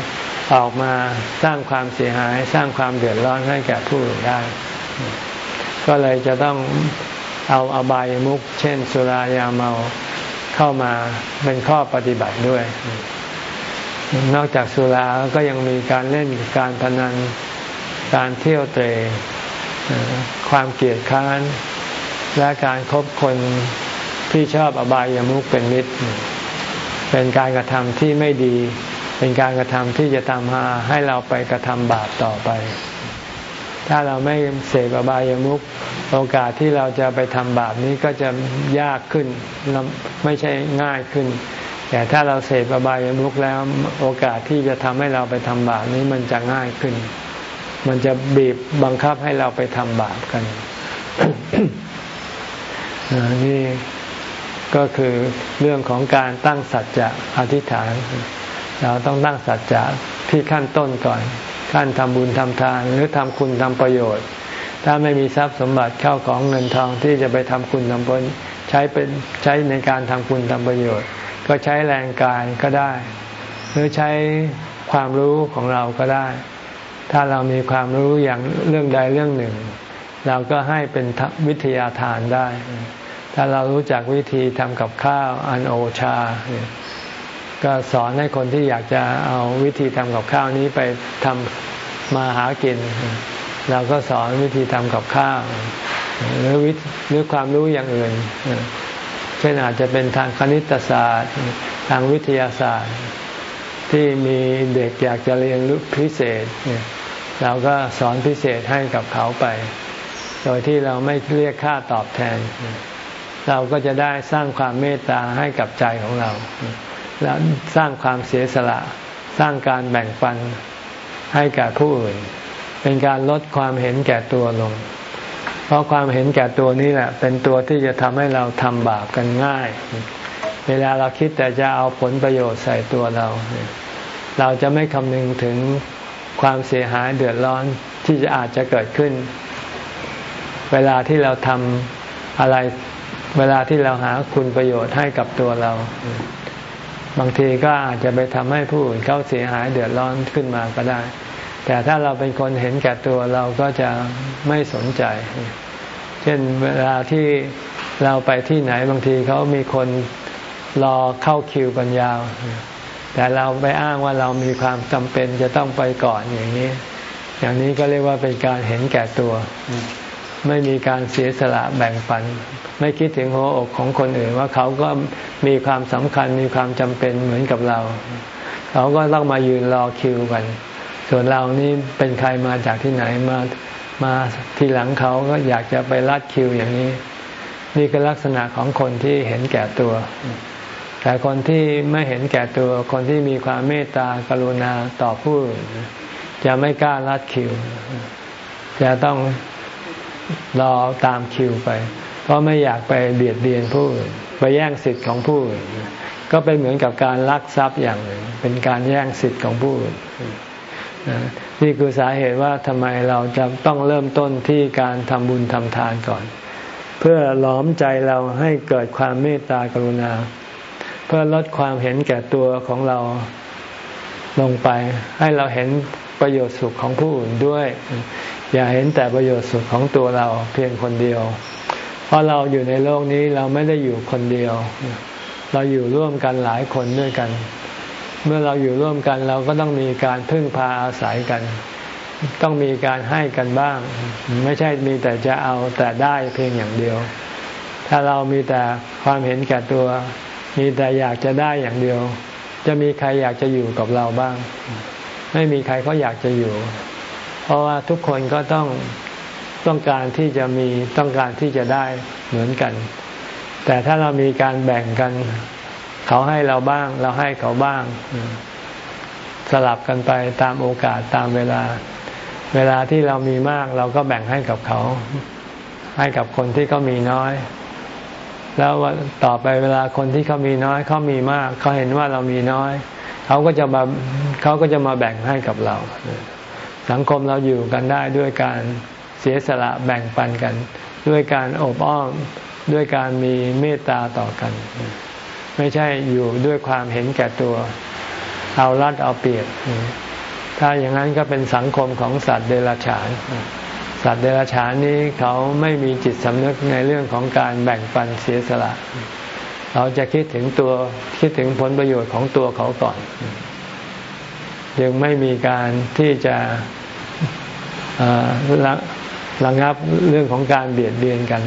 ออกมาสร้างความเสียหาย สร้างความเดือดร้อนให้แก่ผู้อื่นได้ ก็เลยจะต้องเอาอบายมุขเช่น สุรายาเมาเข้ามาเป็นข้อปฏิบัติด้วย นอกจากสุราก็ยังมีการเล่นการพนันการเที่ยวเตะความเกลียดค้าน และการครบคนที่ชอบอบายามุขเป็นมิตร เป็นการกระทำที่ไม่ดี เป็นการกระทำที่จะทำมาให้เราไปกระทำบาปต่อไป ถ้าเราไม่เสพอบายามุขโอกาสที่เราจะไปทำบาปนี้ก็จะยากขึ้นไม่ใช่ง่ายขึ้น แต่ถ้าเราเสพอบายามุขแล้วโอกาสที่จะทำให้เราไปทำบาปนี้มันจะง่ายขึ้น มันจะบีบบังคับให้เราไปทำบาปกันนี่ ก็คือเรื่องของการตั้งสัจจะอธิษฐาน เราต้องตั้งสัจจะที่ขั้นต้นก่อน ขั้นทำบุญทำทานหรือทำคุณทำประโยชน์ ถ้าไม่มีทรัพย์สมบัติเข้าของเงินทองที่จะไปทำคุณทำประโยชน์ใช้เป็นใช้ในการทำคุณทำประโยชน์ ก็ใช้แรงกายก็ได้ หรือใช้ความรู้ของเราก็ได้ ถ้าเรามีความรู้อย่างเรื่องใดเรื่องหนึ่ง เราก็ให้เป็นวิทยาทานได้ ถ้าเรารู้จักวิธีทำกับข้าวอันโอชา ก็สอนให้คนที่อยากจะเอาวิธีทำกับข้าวนี้ไปทำมาหากิน เราก็สอนวิธีทำกับข้าวหรือวิหรือความรู้อย่างอื่น เช่นอาจจะเป็นทางคณิตศาสตร์ ทางวิทยาศาสตร์ ที่มีเด็กอยากจะเรียนรู้พิเศษ เราก็สอนพิเศษให้กับเขาไป โดยที่เราไม่เรียกค่าตอบแทน เราก็จะได้สร้างความเมตตาให้กับใจของเรา และสร้างความเสียสละ สร้างการแบ่งปันให้แก่ผู้อื่น เป็นการลดความเห็นแก่ตัวลง เพราะความเห็นแก่ตัวนี้แหละ เป็นตัวที่จะทำให้เราทำบาปกันง่าย เวลาเราคิดแต่จะเอาผลประโยชน์ใส่ตัวเรา เราจะไม่คำนึงถึงความเสียหายเดือดร้อนที่จะอาจจะเกิดขึ้น เวลาที่เราทำอะไร เวลาที่เราหาคุณประโยชน์ให้กับตัวเรา บางทีก็อาจจะไปทำให้ผู้อื่นเขาเสียหายเดือดร้อนขึ้นมาก็ได้ แต่ถ้าเราเป็นคนเห็นแก่ตัวเราก็จะไม่สนใจ เช่นเวลาที่เราไปที่ไหนบางทีเขามีคนรอเข้าคิวกันยาว แต่เราไปอ้างว่าเรามีความจำเป็นจะต้องไปก่อนอย่างนี้ อย่างนี้ก็เรียกว่าเป็นการเห็นแก่ตัว ไม่มีการเสียสละแบ่งปัน ไม่คิดถึงหัวอกของคนอื่นว่าเขาก็มีความสำคัญมีความจำเป็นเหมือนกับเรา เขาก็ต้องมายืนรอคิวกัน ส่วนเรานี่เป็นใครมาจากที่ไหนมามาทีหลังเขาก็อยากจะไปรัดคิวอย่างนี้ นี่คือลักษณะของคนที่เห็นแก่ตัว แต่คนที่ไม่เห็นแก่ตัวคนที่มีความเมตตากรุณาต่อผู้จะไม่กล้ารัดคิว จะต้อง รอตามคิวไป เพราะไม่อยากไปเบียดเบียนผู้อื่นไปแย่งสิทธิ์ของผู้อื่นก็เป็นเหมือนกับการลักทรัพย์อย่างหนึ่งเป็นการแย่งสิทธิ์ของผู้อื่นนี่คือสาเหตุว่าทำไมเราจะต้องเริ่มต้นที่การทำบุญทำทานก่อน เพื่อหลอมใจเราให้เกิดความเมตตากรุณา เพื่อลดความเห็นแก่ตัวของเราลงไป ให้เราเห็นประโยชน์สุขของผู้อื่นด้วย อย่าเห็นแต่ประโยชน์สุขของตัวเราเพียงคนเดียว เพราะเราอยู่ในโลกนี้เราไม่ได้อยู่คนเดียว เราอยู่ร่วมกันหลายคนด้วยกัน เมื่อเราอยู่ร่วมกันเราก็ต้องมีการพึ่งพาอาศัยกัน ต้องมีการให้กันบ้าง ไม่ใช่มีแต่จะเอาแต่ได้เพียงอย่างเดียว ถ้าเรามีแต่ความเห็นแก่ตัว มีแต่อยากจะได้อย่างเดียว จะมีใครอยากจะอยู่กับเราบ้าง ไม่มีใครเขาอยากจะอยู่ เพราะว่าทุกคนก็ต้องต้องการที่จะมีต้องการที่จะได้เหมือนกัน แต่ถ้าเรามีการแบ่งกัน เขาให้เราบ้าง เราให้เขาบ้าง สลับกันไปตามโอกาสตามเวลา เวลาที่เรามีมากเราก็แบ่งให้กับเขา ให้กับคนที่เขามีน้อย แล้วต่อไปเวลาคนที่เขามีน้อยเขามีมาก เขาเห็นว่าเรามีน้อย เขาก็จะมาเขาก็จะมาแบ่งให้กับเรา สังคมเราอยู่กันได้ด้วยการเสียสละแบ่งปันกัน ด้วยการอบอ้อมด้วยการมีเมตตาต่อกัน ไม่ใช่อยู่ด้วยความเห็นแก่ตัว เอารัดเอาเปรียบ ถ้าอย่างนั้นก็เป็นสังคมของสัตว์เดรัจฉาน สัตว์เดรัจฉานนี้เขาไม่มีจิตสำนึกในเรื่องของการแบ่งปันเสียสละเขาจะคิดถึงตัวคิดถึงผลประโยชน์ของตัวเขาก่อน ยังไม่มีการที่จะระงับเรื่องของการเบียดเบียนกัน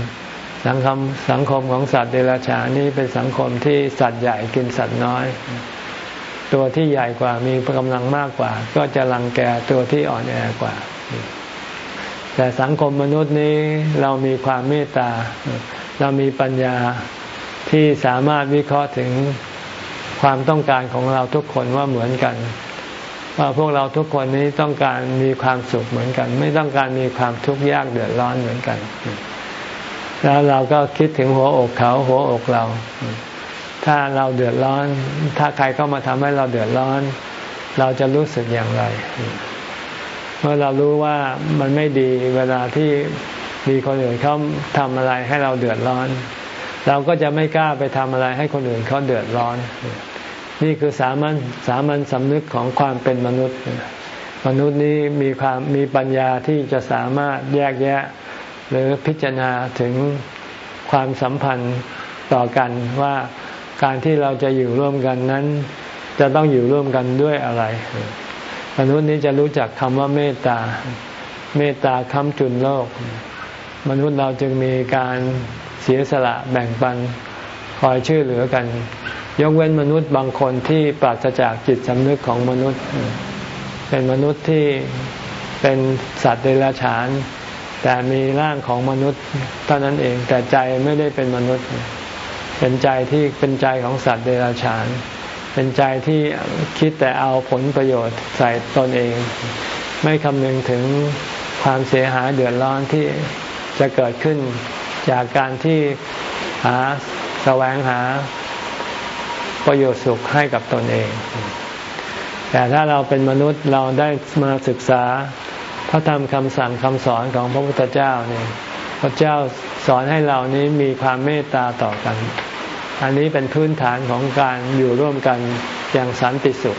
สังคมสังคมของสัตว์เดรัจฉานนี้เป็นสังคมที่สัตว์ใหญ่กินสัตว์น้อย ตัวที่ใหญ่กว่ามีกำลังมากกว่า ก็จะรังแกตัวที่อ่อนแอกว่า แต่สังคมมนุษย์นี้เรามีความเมตตา เรามีปัญญาที่สามารถวิเคราะห์ถึงความต้องการของเราทุกคนว่าเหมือนกัน ว่าพวกเราทุกคนนี้ต้องการมีความสุขเหมือนกัน ไม่ต้องการมีความทุกข์ยากเดือดร้อนเหมือนกัน แล้วเราก็คิดถึงหัวอกเขาหัวอกเรา ถ้าเราเดือดร้อน ถ้าใครเข้ามาทำให้เราเดือดร้อน เราจะรู้สึกอย่างไร เมื่อเรารู้ว่ามันไม่ดีเวลาที่มีคนอื่นเขาทำอะไรให้เราเดือดร้อน เราก็จะไม่กล้าไปทำอะไรให้คนอื่นเขาเดือดร้อน นี่คือสามัญสามัญสำนึกของความเป็นมนุษย์ มนุษย์นี้มีความมีปัญญาที่จะสามารถแยกแยะ หรือพิจารณาถึงความสัมพันธ์ต่อกันว่าการที่เราจะอยู่ร่วมกันนั้น จะต้องอยู่ร่วมกันด้วยอะไร มนุษย์นี้จะรู้จักคำว่าเมตตา เมตตาค้ำจุนโลก มนุษย์เราจึงมีการเสียสละแบ่งปันคอยช่วยเหลือกัน ยกเว้นมนุษย์บางคนที่ปราศจากจิตสำนึกของมนุษย์ เป็นมนุษย์ที่เป็นสัตว์เดรัจฉาน แต่มีร่างของมนุษย์เท่านั้นเองแต่ใจไม่ได้เป็นมนุษย์ เป็นใจที่เป็นใจของสัตว์เดรัจฉาน เป็นใจที่คิดแต่เอาผลประโยชน์ใส่ตนเอง ไม่คำนึงถึงความเสียหายเดือดร้อนที่จะเกิดขึ้นจากการที่หาแสวงหา ประโยชน์สุขให้กับตนเอง แต่ถ้าเราเป็นมนุษย์เราได้มาศึกษาพระธรรมคำสั่งคำสอนของพระพุทธเจ้าเนี่ยพระเจ้าสอนให้เรานี้มีความเมตตาต่อกัน อันนี้เป็นพื้นฐานของการอยู่ร่วมกันอย่างสันติสุข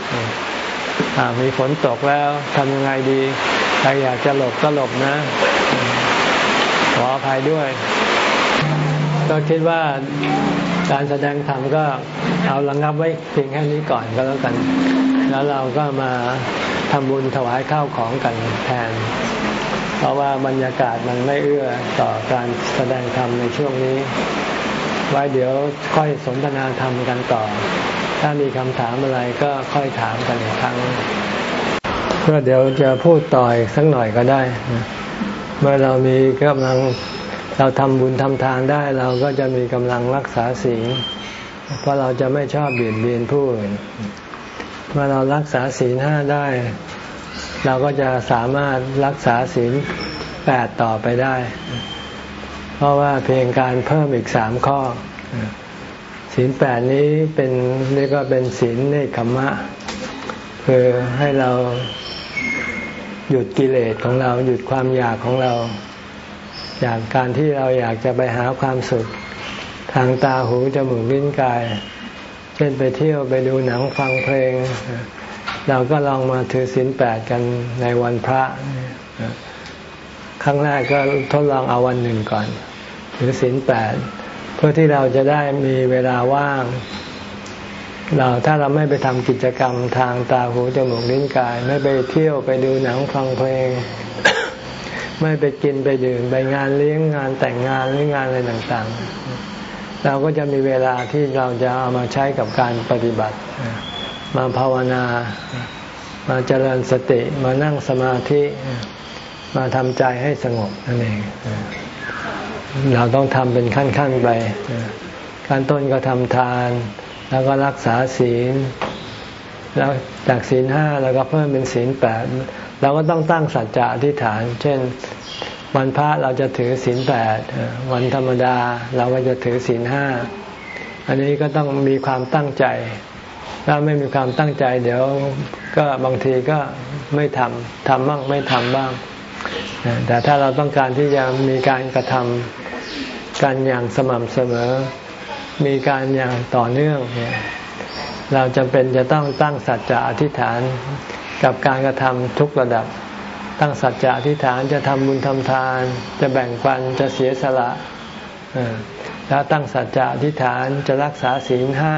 มีฝนตกแล้วทำยังไงดีใครอยากจะหลบก็หลบนะ ขออภัยด้วย ก็คิดว่า การแสดงธรรมก็เอาระงับไว้เพียงแค่นี้ก่อนก็แล้วกัน แล้วเราก็มาทำบุญถวายข้าวของกันแทน เพราะว่าบรรยากาศมันไม่เอื้อต่อการแสดงธรรมในช่วงนี้ ไว้เดี๋ยวค่อยสนทนาธรรมกันต่อ ถ้ามีคำถามอะไรก็ค่อยถามกันอีกครั้งก็เดี๋ยวจะพูดต่อยสักหน่อยก็ได้ เมื่อเรามีกำลัง เราทำบุญทำทานได้เราก็จะมีกำลังรักษาศีลเพราะเราจะไม่ชอบเบียดเบียนผู้อื่นเมื่อเรารักษาศีลห้าได้ เราก็จะสามารถรักษาศีลแปดต่อไปได้ เพราะว่าเพียงการเพิ่มอีกสามข้อศีลแปดนี้เป็นเรียกว่าเป็นศีลเนคขมะ คือให้เราหยุดกิเลสของเราหยุดความอยากของเรา จากการที่เราอยากจะไปหาความสุข ทางตาหูจมูกลิ้นกาย เช่นไปเที่ยวไปดูหนังฟังเพลง เราก็ลองมาถือศีลแปดกันในวันพระครั้งแรกก็ทดลองเอาวันหนึ่งก่อนถือศีลแปดเพื่อที่เราจะได้มีเวลาว่าง เราถ้าเราไม่ไปทำกิจกรรมทางตาหูจมูกลิ้นกาย ไม่ไปเที่ยวไปดูหนังฟังเพลง ไม่ไปกินไปดื่มไปงานเลี้ยงงานแต่งงานหรืองานอะไรต่างๆ เราก็จะมีเวลาที่เราจะเอามาใช้กับการปฏิบัติ มาภาวนา มาเจริญสติมานั่งสมาธิมาทำใจให้สงบนั่นเองเราต้องทำเป็นขั้นๆไปขั้นต้นก็ทำทาน แล้วก็รักษาศีล แล้วจากศีลห้าแล้วก็เพิ่มเป็นศีลแปด เราก็ต้องตั้งสัจจะอธิษฐาน เช่น วันพระเราจะถือศีลแปดวันธรรมดาเราก็จะถือศีลห้าอันนี้ก็ต้องมีความตั้งใจ ถ้าไม่มีความตั้งใจ เดี๋ยวก็บางทีก็ไม่ทำทำบ้างไม่ทำบ้าง แต่ถ้าเราต้องการที่จะมีการกระทำการอย่างสม่ำเสมอ มีการอย่างต่อเนื่องเนี่ยเราจำเป็นจะต้องตั้งสัจจะอธิษฐาน กับการกระทำทุกระดับ ตั้งสัจจะอธิษฐานจะทำบุญทำทาน จะแบ่งปันจะเสียสละแล้วตั้งสัจจะอธิษฐานจะรักษาศีลห้า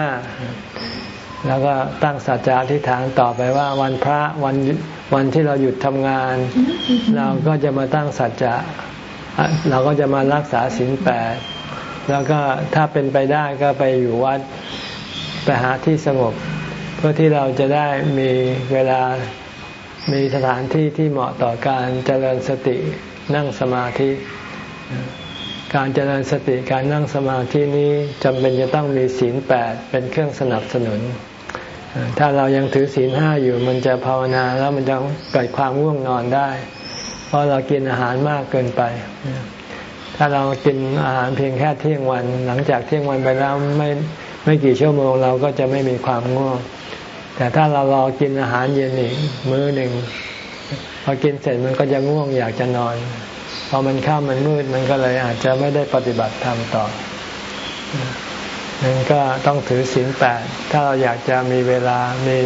แล้วก็ตั้งสัจจะอธิษฐานต่อไปว่าวันพระวันวันที่เราหยุดทำงาน เราก็จะมาตั้งสัจจะเราก็จะมารักษาศีลแปดแล้วก็ถ้าเป็นไปได้ก็ไปอยู่วัดไปหาที่สงบ พื่อที่เราจะได้มีเวลามีสถานที่ที่เหมาะต่อการเจริญสตินั่งสมาธิ การเจริญสติการนั่งสมาธินี้จำเป็นจะต้องมีศีลแปดเป็นเครื่องสนับสนุน ถ้าเรายังถือศีลห้าอยู่มันจะภาวนาแล้วมันจะเกิดความง่วงนอนได้ เพราะเรากินอาหารมากเกินไป ถ้าเรากินอาหารเพียงแค่เที่ยงวัน หลังจากเที่ยงวันไปแล้วไม่ไม่กี่ชั่วโมงเราก็จะไม่มีความง่วง แต่ถ้าเรารอกินอาหารเย็นอีกมื้อหนึ่งพอกินเสร็จมันก็จะง่วงอยากจะนอน พอมันข้ามมันมืดมันก็เลยอาจจะไม่ได้ปฏิบัติธรรมต่อนั่นก็ต้องถือศีลแปดถ้าเราอยากจะมีเวลามี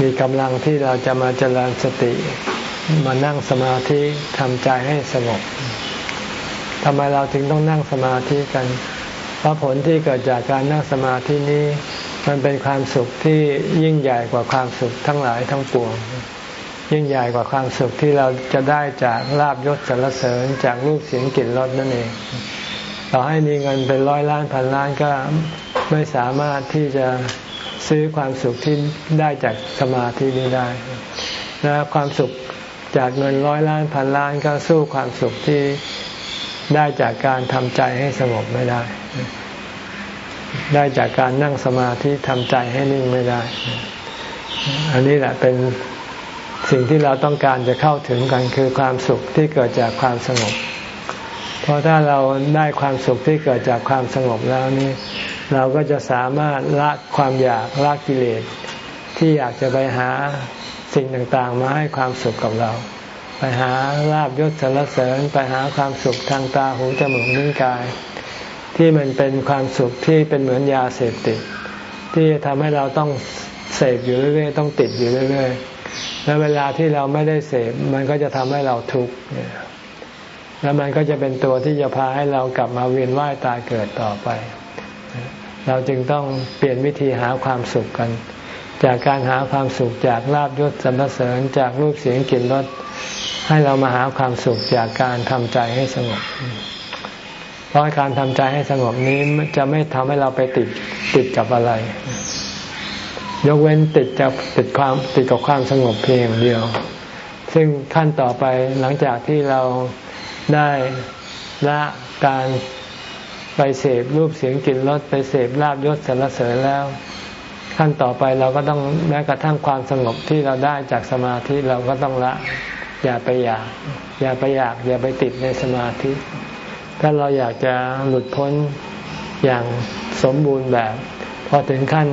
มีกำลังที่เราจะมาเจริญสติ มานั่งสมาธิทำใจให้สงบทำไมเราถึงต้องนั่งสมาธิกัน เพราะผลที่เกิดจากการนั่งสมาธินี้ มันเป็นความสุขที่ยิ่งใหญ่กว่าความสุขทั้งหลายทั้งปวง ยิ่งใหญ่กว่าความสุขที่เราจะได้จากลาบยศสรรเสริญจากรูปเสียงกลิ่นรสนั่นเองต่อให้มีเงินเป็นร้อยล้านพันล้านก็ไม่สามารถที่จะซื้อความสุขที่ได้จากสมาธินี้ได้ และความสุขจากเงินร้อยล้านพันล้านก็สู้ความสุขที่ได้จากการทำใจให้สงบไม่ได้ ได้จากการนั่งสมาธิทำใจให้นิ่งไม่ได้ อันนี้แหละเป็นสิ่งที่เราต้องการจะเข้าถึงกันคือความสุขที่เกิดจากความสงบ เพราะถ้าเราได้ความสุขที่เกิดจากความสงบแล้วนี่เราก็จะสามารถละความอยากละกิเลสที่อยากจะไปหาสิ่งต่างๆ มาให้ความสุขกับเรา ไปหาลาบยศสรรเสริญ ไปหาความสุขทางตาหูจมูกนิ้วกาย ที่มันเป็นความสุขที่เป็นเหมือนยาเสพติด ที่ทำให้เราต้องเสพอยู่เรื่อยๆ ต้องติดอยู่เรื่อยๆ แล้วเวลาที่เราไม่ได้เสพมันก็จะทำให้เราทุกข์แล้วมันก็จะเป็นตัวที่จะพาให้เรากลับมาเวียนว่ายตายเกิดต่อไป เราจึงต้องเปลี่ยนวิธีหาความสุขกัน จากการหาความสุขจากลาบยศสรรเสริญจากรูปเสียงกลิ่นรสให้เรามาหาความสุขจากการทำใจให้สงบ เพราะการทำใจให้สงบนี้จะไม่ทำให้เราไปติดติดกับอะไร ยกเว้นติดจะติดความติดกับความสงบเพียงอย่างเดียว ซึ่งขั้นต่อไปหลังจากที่เราได้ละการไปเสพรูปเสียงกลิ่นรสไปเสพลาบยศสรรเสริญแล้ว ขั้นต่อไปเราก็ต้องแม้กระทั่งความสงบที่เราได้จากสมาธิเราก็ต้องละ อย่าไปอยาก อย่าไปอยาก อย่าไปติดในสมาธิ ถ้าเราอยากจะหลุดพ้นอย่างสมบูรณ์แบบ พอถึงขั้น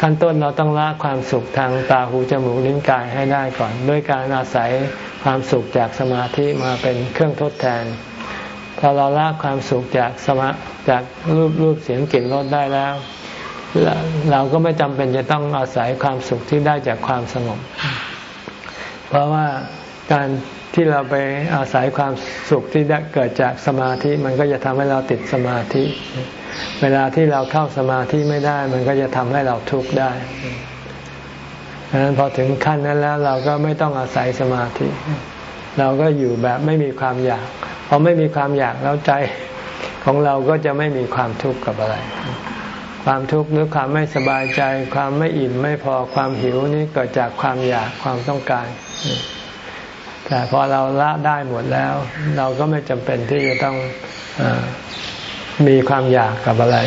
ขั้นต้นเราต้องละความสุขทางตาหูจมูกลิ้นกายให้ได้ก่อน ด้วยการอาศัยความสุขจากสมาธิมาเป็นเครื่องทดแทน พอเราละความสุขจากสมาจากรูปรูปเสียงกลิ่นรสได้แล้ว เราก็ไม่จำเป็นจะต้องอาศัยความสุขที่ได้จากความสงบ เพราะว่าการ ที่เราไปอาศัยความสุขที่ได้เกิดจากสมาธิมันก็จะทำให้เราติดสมาธิ เวลาที่เราเข้าสมาธิไม่ได้ มันก็จะทำให้เราทุกข์ได้ดังนั้นพอถึงขั้นนั้นแล้วเราก็ไม่ต้องอาศัยสมาธิ เราก็อยู่แบบไม่มีความอยากพอไม่มีความอยากแล้วใจของเราก็จะไม่มีความทุกข์กับอะไร ความทุกข์หรือความไม่สบายใจ ความไม่อิ่มไม่พอความหิวนี่เกิดจากความอยากความต้องการ แต่พอเราละได้หมดแล้ว เราก็ไม่จำเป็นที่จะต้องอมีความอยากกับอะไร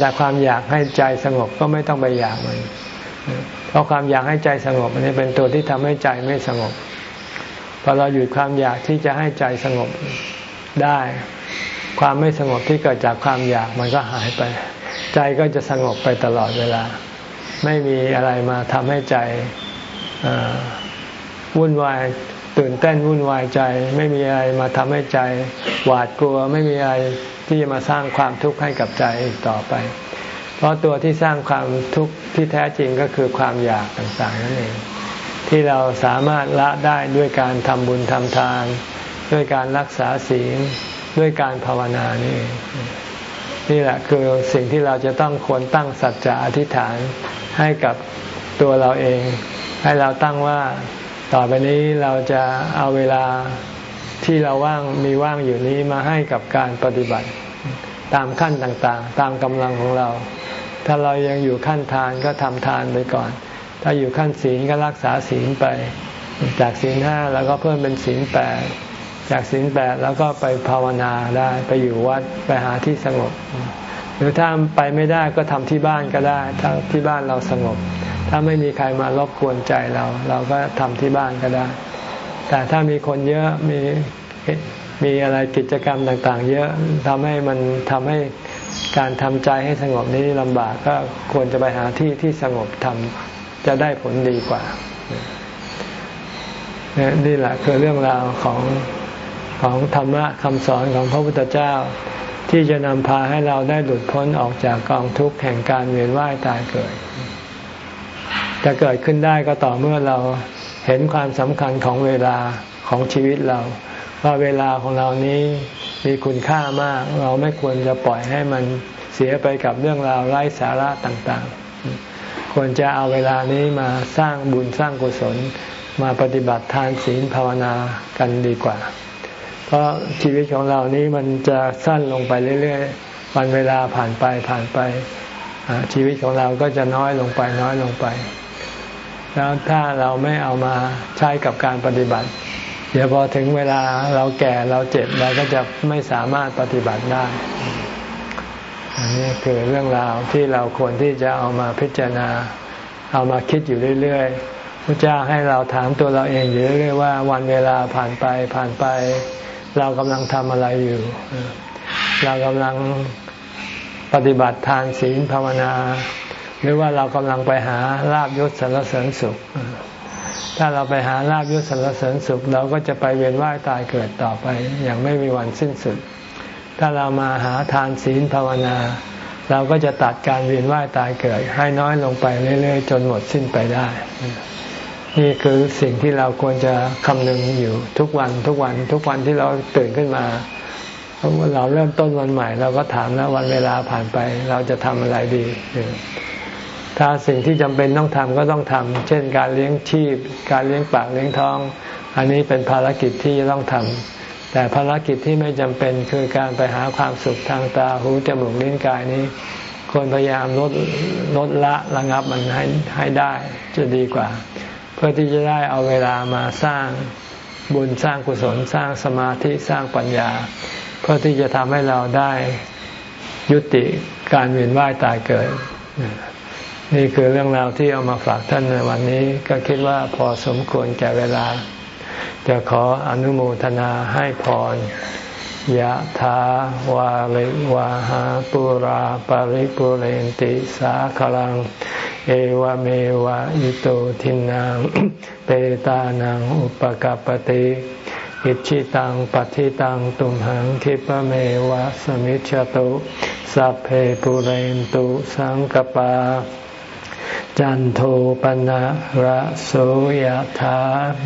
แต่ความอยากให้ใจสงบก็ไม่ต้องไปอยากมันเพราะความอยากให้ใจสงบอันนี้เป็นตัวที่ทำให้ใจไม่สงบพอเราหยุดความอยากที่จะให้ใจสงบได้ ความไม่สงบที่เกิดจากความอยากมันก็หายไป ใจก็จะสงบไปตลอดเวลา ไม่มีอะไรมาทำให้ใจ วุ่นวายตื่นเต้นวุ่นวายใจ ไม่มีอะไรมาทำให้ใจ หวาดกลัวไม่มีอะไรที่จะมาสร้างความทุกข์ให้กับใจต่อไป เพราะตัวที่สร้างความทุกข์ที่แท้จริงก็คือความอยากต่างๆนั่นเอง ที่เราสามารถละได้ด้วยการทำบุญทำทาน ด้วยการรักษาศีลด้วยการภาวนานี่นี่แหละคือสิ่งที่เราจะต้องควรตั้งสัจจะอธิษฐานให้กับตัวเราเอง ให้เราตั้งว่า ต่อไปนี้เราจะเอาเวลาที่เราว่างมีว่างอยู่นี้มาให้กับการปฏิบัติ ตามขั้นต่างๆ ตามกำลังของเรา ถ้าเรายังอยู่ขั้นทานก็ทำทานไปก่อน ถ้าอยู่ขั้นศีลก็รักษาศีลไป จากศีลห้าแล้วก็เพิ่มเป็นศีลแปดจากศีลแปดแล้วก็ไปภาวนาได้ไปอยู่วัดไปหาที่สงบ หรือถ้าไปไม่ได้ก็ทำที่บ้านก็ได้ถ้าที่บ้านเราสงบ ถ้าไม่มีใครมารบกวนใจเรา เราก็ทำที่บ้านก็ได้ แต่ถ้ามีคนเยอะมีมีอะไรกิจกรรมต่าง ๆ เยอะทำให้มันทำให้การทำใจให้สงบนี้ลำบากก็ควรจะไปหาที่ที่สงบทำจะได้ผลดีกว่านี่แหละคือเรื่องราวของของธรรมะคำสอนของพระพุทธเจ้า ที่จะนำพาให้เราได้หลุดพ้นออกจากกองทุกข์แห่งการเวียนว่ายตายเกิด จะเกิดขึ้นได้ก็ต่อเมื่อเราเห็นความสำคัญของเวลาของชีวิตเรา ว่าเวลาของเรานี้มีคุณค่ามาก เราไม่ควรจะปล่อยให้มันเสียไปกับเรื่องราวไร้สาระต่างๆ ควรจะเอาเวลานี้มาสร้างบุญสร้างกุศลมาปฏิบัติทานศีลภาวนากันดีกว่า เพราะชีวิตของเรานี้มันจะสั้นลงไปเรื่อยๆ วันเวลาผ่านไปผ่านไป ชีวิตของเราก็จะน้อยลงไปน้อยลงไป แล้วถ้าเราไม่เอามาใช้กับการปฏิบัติ เดี๋ยวพอถึงเวลาเราแก่เราเจ็บเราก็จะไม่สามารถปฏิบัติได้ อันนี้คือเรื่องราวที่เราควรที่จะเอามาพิจารณา เอามาคิดอยู่เรื่อยๆพระเจ้าให้เราถามตัวเราเองอยู่เรื่อยๆว่า วันเวลาผ่านไปผ่านไป เรากำลังทำอะไรอยู่ เรากำลังปฏิบัติทานศีลภาวนา หรือว่าเรากำลังไปหาลาบยศสรรเสริญสุข ถ้าเราไปหาลาบยศสรรเสริญสุข เราก็จะไปเวียนว่ายตายเกิดต่อไปอย่างไม่มีวันสิ้นสุด ถ้าเรามาหาทานศีลภาวนา เราก็จะตัดการเวียนว่ายตายเกิด ให้น้อยลงไปเรื่อยๆ จนหมดสิ้นไปได้ นี่คือสิ่งที่เราควรจะคำนึงอยู่ทุกวันทุกวันทุกวันที่เราตื่นขึ้นมาเราเริ่มต้นวันใหม่ เราก็ถามแล้ววันเวลาผ่านไป เราจะทำอะไรดี ถ้าสิ่งที่จำเป็นต้องทำก็ต้องทำเช่นการเลี้ยงชีพ การเลี้ยงปากเลี้ยงท้อง อันนี้เป็นภารกิจที่จะต้องทำแต่ภารกิจที่ไม่จำเป็นคือการไปหาความสุขทางตาหูจมูกลิ้นกายนี้ควรพยายามลดลดละระงับมันให้ให้ได้จะดีกว่า เพื่อที่จะได้เอาเวลามาสร้างบุญสร้างกุศลสร้างสมาธิสร้างปัญญา เพื่อที่จะทำให้เราได้ยุติการเวียนว่ายตายเกิด นี่คือเรื่องราวที่เอามาฝากท่านในวันนี้ ก็คิดว่าพอสมควรแก่เวลา จะขออนุโมทนาให้พรยะถาวาริวาหาปุราปาริปุเรนติสาคลัง เอวเมวะอิโตทินังเปตานังอุปกัปติอิชิตังปฏิตังตุมหังคิปเมวะสมิจฉตุสัพเพปุเรนตุสังกปา จันโทปนะระโสยธา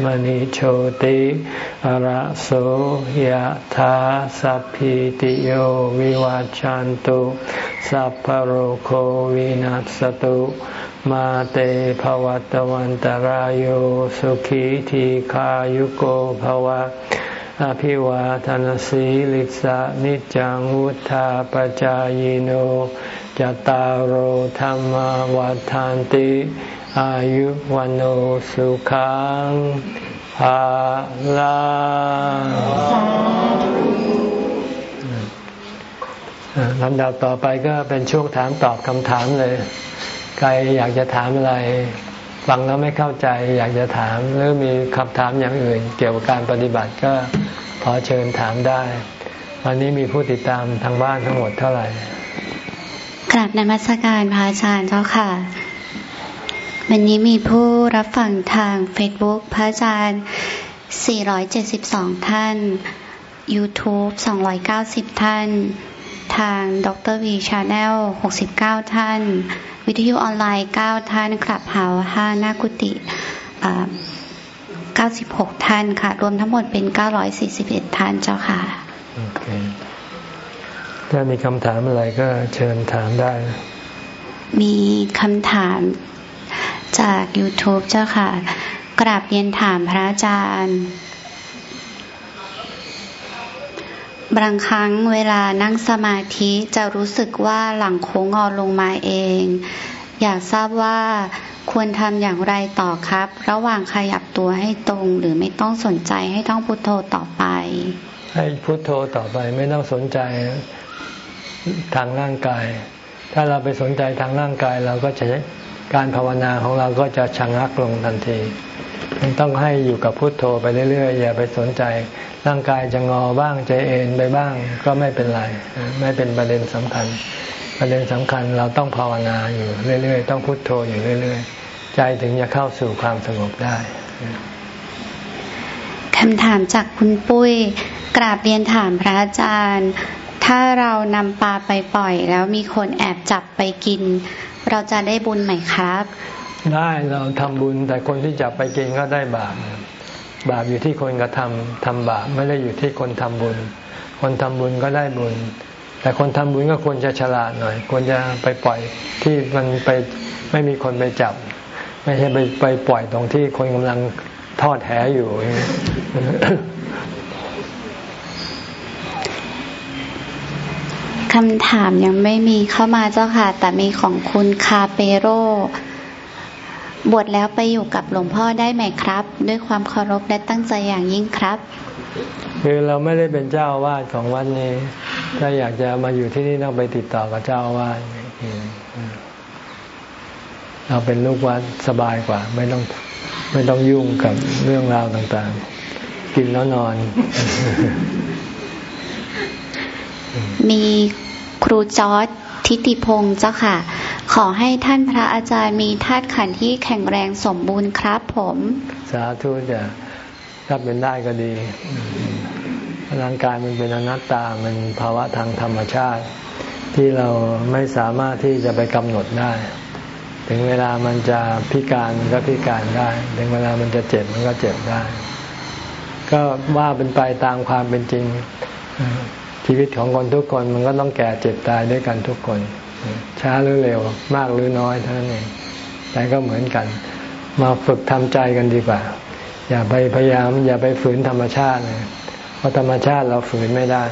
มณิโชติระโสยธาสัพพิติโยวิวัจจันตุสัพพโรโควินัสตุมาเตภวัตวันตารโยสุขีทีขายุโกภวะอภิวาทานสีลิสานิจังวุธาปจายโน จตารโหธรรมวาทานติ อายุวันโอสุขังภาลาลำดับต่อไปก็เป็นช่วงถามตอบคำถามเลย ใครอยากจะถามอะไร ฟังแล้วไม่เข้าใจ อยากจะถามหรือมีคำถามอย่างอื่น เกี่ยวกับการปฏิบัติก็ขอเชิญถามได้ วันนี้มีผู้ติดตามทางบ้านทั้งหมดเท่าไหร่ กราบนมัสการพระอาจารย์เจ้าค่ะ วันนี้มีผู้รับฟังทาง Facebook พระอาจารย์ 472 ท่าน YouTube 290 ท่าน ทางดรวีชาแนล69 ท่าน วิทยุออนไลน์ 9 ท่านคลับเฮา5นากุติ96 ท่านค่ะ รวมทั้งหมดเป็น 941 ท่านเจ้าค่ะ okay. ถ้ามีคำถามอะไรก็เชิญถามได้ มีคำถามจาก YouTube เจ้าค่ะ กราบเรียนถามพระอาจารย์ บางครั้งเวลานั่งสมาธิจะรู้สึกว่าหลังโค้งงอลงมาเอง อยากทราบว่าควรทำอย่างไรต่อครับ ระหว่างขยับตัวให้ตรงหรือไม่ต้องสนใจให้ต้องพุโทโธต่อไป ให้พุโทโธต่อไปไม่ต้องสนใจ ทางร่างกาย ถ้าเราไปสนใจทางร่างกายเราก็จะการภาวนาของเราก็จะชะงักลงทันทีต้องให้อยู่กับพุทโธไปเรื่อยๆอย่าไปสนใจ ร่างกายจะงอบ้างใจเอ็นไปบ้างก็ไม่เป็นไรไม่เป็นประเด็นสำคัญ ประเด็นสำคัญเราต้องภาวนาอยู่เรื่อยๆ ต้องพุทโธอยู่เรื่อยๆ ใจถึงจะเข้าสู่ความสงบได้คำถามจากคุณปุ้ยกราบเรียนถามพระอาจารย์ ถ้าเรานำปลาไปปล่อย แล้วมีคนแอบจับไปกิน เราจะได้บุญไหมครับ ได้เราทำบุญแต่คนที่จับไปกินก็ได้บาปบาปอยู่ที่คนกระทำทำบาปไม่ได้อยู่ที่คนทำบุญ คนทำบุญก็ได้บุญ แต่คนทำบุญก็ควรจะฉลาดหน่อย ควรจะไปปล่อยที่มันไปไม่มีคนไปจับ ไม่ใช่ไปไปปล่อยตรงที่คนกำลังทอดแหอยู่ คำถามยังไม่มีเข้ามาเจ้าค่ะ แต่มีของคุณคาเปโร บวชแล้วไปอยู่กับหลวงพ่อได้ไหมครับ ด้วยความเคารพและตั้งใจอย่างยิ่งครับ คือเราไม่ได้เป็นเจ้าวาดของวัดนี้ ถ้าอยากจะมาอยู่ที่นี่ต้องไปติดต่อกับเจ้าวาดเราเป็นลูกวัดสบายกว่า ไม่ต้องไม่ต้องยุ่งกับเรื่องราวต่างๆ กินแล้วนอน มีครูจอร์ดทิติพงศ์เจ้าค่ะ ขอให้ท่านพระอาจารย์มีธาตุขันธ์ที่แข็งแรงสมบูรณ์ครับผม สาธุจะถ้าเป็นได้ก็ดี ร่างกายมันเป็นอนัตตา มันภาวะทางธรรมชาติ ที่เราไม่สามารถที่จะไปกำหนดได้ ถึงเวลามันจะพิการก็พิการได้ ถึงเวลามันจะเจ็บมันก็เจ็บได้ ก็ว่าเป็นไปตามความเป็นจริง ชีวิตของคนทุกคนมันก็ต้องแก่เจ็บตายด้วยกันทุกคน ช้าหรือเร็ว มากหรือน้อยเท่านั้นเองแต่ก็เหมือนกัน มาฝึกทำใจกันดีกว่า อย่าไปพยายาม อย่าไปฝืนธรรมชาติเพราะธรรมชาติเราฝืนไม่ได้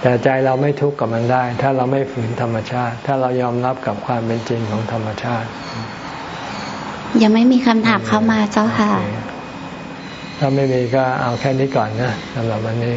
แต่ใจเราไม่ทุกข์กับมันได้ ถ้าเราไม่ฝืนธรรมชาติ ถ้าเรายอมรับกับความเป็นจริงของธรรมชาติ ยังไม่มีคำถามเข้ามาเจ้าค่ะ ถ้าไม่มีก็เอาแค่นี้ก่อนนะสำหรับวันนี้